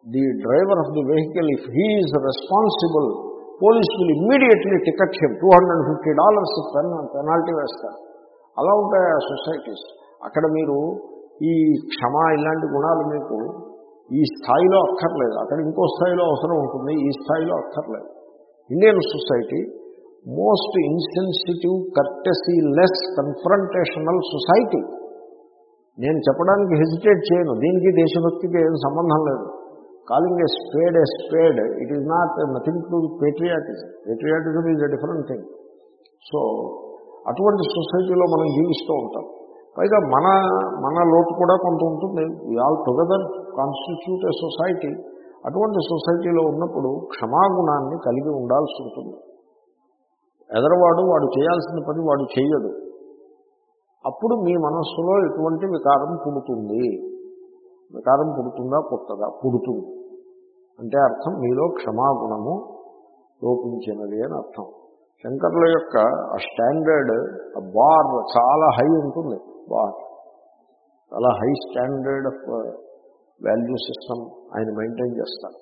the driver of the vehicle if he is responsible police will immediately ticket him two hundred fifty dollars penalty వేస్తారు. అలా ఉంటాయి ఆ సొసైటీస్. అక్కడ మీరు ఈ క్షమ ఇలాంటి గుణాలు మీకు ఈ స్థాయిలో అక్కర్లేదు. అక్కడ ఇంకో స్థాయిలో అవసరం ఉంటుంది. ఈ స్థాయిలో అక్కర్లేదు. Indian society most insensitive courtesy less confrontational society. నేను చెప్పడానికి హెసిటేట్ చేయను. దీనికి దేశభక్తికి ఏం సంబంధం లేదు. Calling a spade a spade it is not nothing to patriotism patriotism is a different thing so అటువంటి సొసైటీలో మనం జీవిస్తూ ఉంటాం. పైగా మన మన లోటు కూడా కొంత ఉంటుంది. We all together constitute a society అటువంటి సొసైటీలో ఉన్నప్పుడు క్షమాగుణాన్ని కలిగి ఉండాల్సి ఉంటుంది. ఎదరవాడు వాడు చేయాల్సిన పని వాడు చేయడు. అప్పుడు మీ మనస్సులో ఎటువంటి వికారం పుడుతుంది? వికారం పుడుతుందా? పుట్టదా? పుడుతుంది. అంటే అర్థం మీలో క్షమాగుణము లోపించినది అని అర్థం. శంకర్ల యొక్క ఆ స్టాండర్డ్ ఆ బార్ చాలా హై ఉంటుంది బార్. చాలా high standard of value system ఆయన మెయింటైన్ చేస్తారు.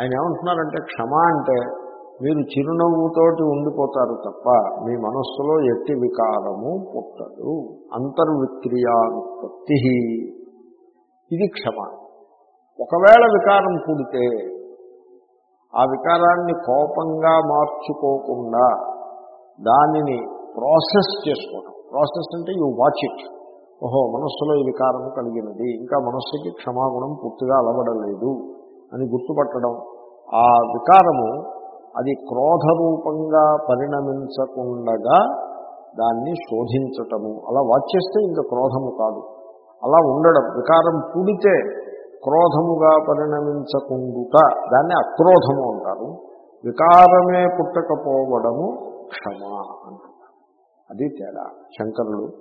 ఆయన ఏమంటున్నారంటే క్షమ అంటే మీరు చిరునవ్వుతోటి ఉండిపోతారు తప్ప మీ మనస్సులో ఎట్టి వికారము పుట్టదు. అంతర్విక్రియానుత్పత్తి ఇది క్షమ. ఒకవేళ వికారం పుడితే ఆ వికారాన్ని కోపంగా మార్చుకోకుండా దానిని ప్రాసెస్ చేసుకోవడం ప్రాసెస్ అంటే యూ వాచ్ ఇట్. ఓహో మనస్సులో ఈ వికారం కలిగినది. ఇంకా మనస్సుకి క్షమాగుణం పూర్తిగా అలవడలేదు అని గుర్తుపట్టడం. ఆ వికారము అది క్రోధ రూపంగా పరిణమించకుండగా దాన్ని శోధించటము. అలా వాచ్ చేస్తే ఇంకా క్రోధము కాదు. అలా ఉండడం. వికారం పుడితే క్రోధముగా పరిణమించకుండుట. దాన్ని అక్రోధము అంటారు. వికారమే పుట్టకపోవడము క్షమ అంటున్నారు అది తేడా. శంకరుడు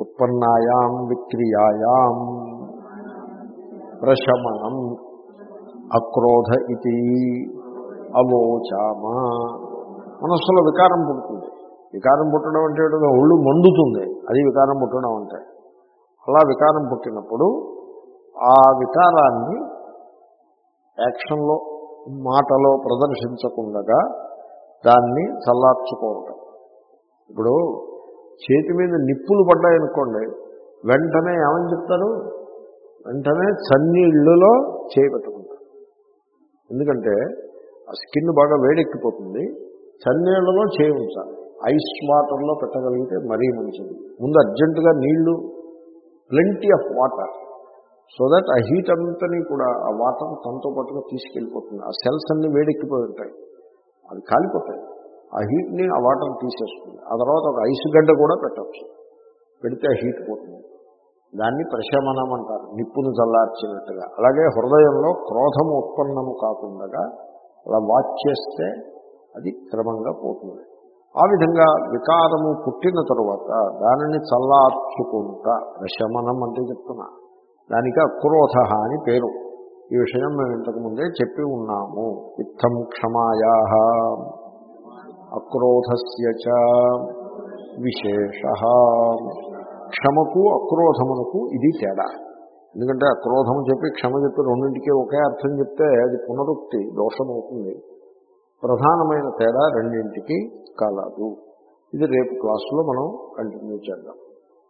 ఉత్పన్నాయాం విక్రియాయాం ప్రశమనం అక్రోధ ఇది అవోచామా. మనస్సులో వికారం పుడుతుంది. వికారం పుట్టడం అంటే ఒళ్ళు మండుతుంది. అది వికారం పుట్టడం అంటే. అలా వికారం పుట్టినప్పుడు ఆ వికారాన్ని యాక్షన్లో మాటలో ప్రదర్శించకుండా దాన్ని చల్లార్చుకోవటం. ఇప్పుడు చేతి మీద నిప్పులు పడ్డాయనుకోండి వెంటనే ఏమని చెప్తారు? వెంటనే చన్నీళ్ళలో చేయబెట్టుకుంటారు ఎందుకంటే ఆ స్కిన్ బాగా వేడెక్కిపోతుంది చన్నీళ్ళలో చేయి ఉంచాలి. ఐస్ వాటర్లో పెట్టగలిగితే మరీ మంచిది. ముందు అర్జెంటుగా నీళ్ళు plenty of water so that ఆ హీట్ అంతని కూడా ఆ వాటర్ తనతో పాటుగా తీసుకెళ్ళిపోతుంది. ఆ సెల్స్ అన్ని వేడెక్కిపోయి ఉంటాయి. అది కాలిపోతాయి. ఆ హీట్ని ఆ వాటర్ తీసేస్తుంది. ఆ తర్వాత ఒక ఐస్ గడ్డ కూడా పెట్టచ్చు. పెడితే ఆ హీట్ పోతుంది. దాన్ని ప్రశమనం అంటారు. నిప్పును చల్లార్చినట్టుగా అలాగే హృదయంలో క్రోధము ఉత్పన్నము కాకుండా అలా వాచ్ చేస్తే అది క్రమంగా పోతుంది. ఆ విధంగా వికారము పుట్టిన తరువాత దానిని చల్లార్చుకుంటా. ప్రశమనం అంటే చెప్తున్నా. దానికి అక్రోధ అని పేరు. ఈ విషయం మేము ఇంతకుముందే చెప్పి ఉన్నాము. ఇత్తం క్షమాయా అక్రోధస్య చ విశేష. క్షమకు అక్రోధమునకు ఇది తేడా. ఎందుకంటే అక్రోధము చెప్పి క్షమ చెప్పి రెండింటికి ఒకే అర్థం చెప్తే అది పునరుక్తి దోషమవుతుంది. ప్రధానమైన తేడా రెండింటికి కలదు. ఇది రేపు క్లాసులో మనం కంటిన్యూ చేద్దాం.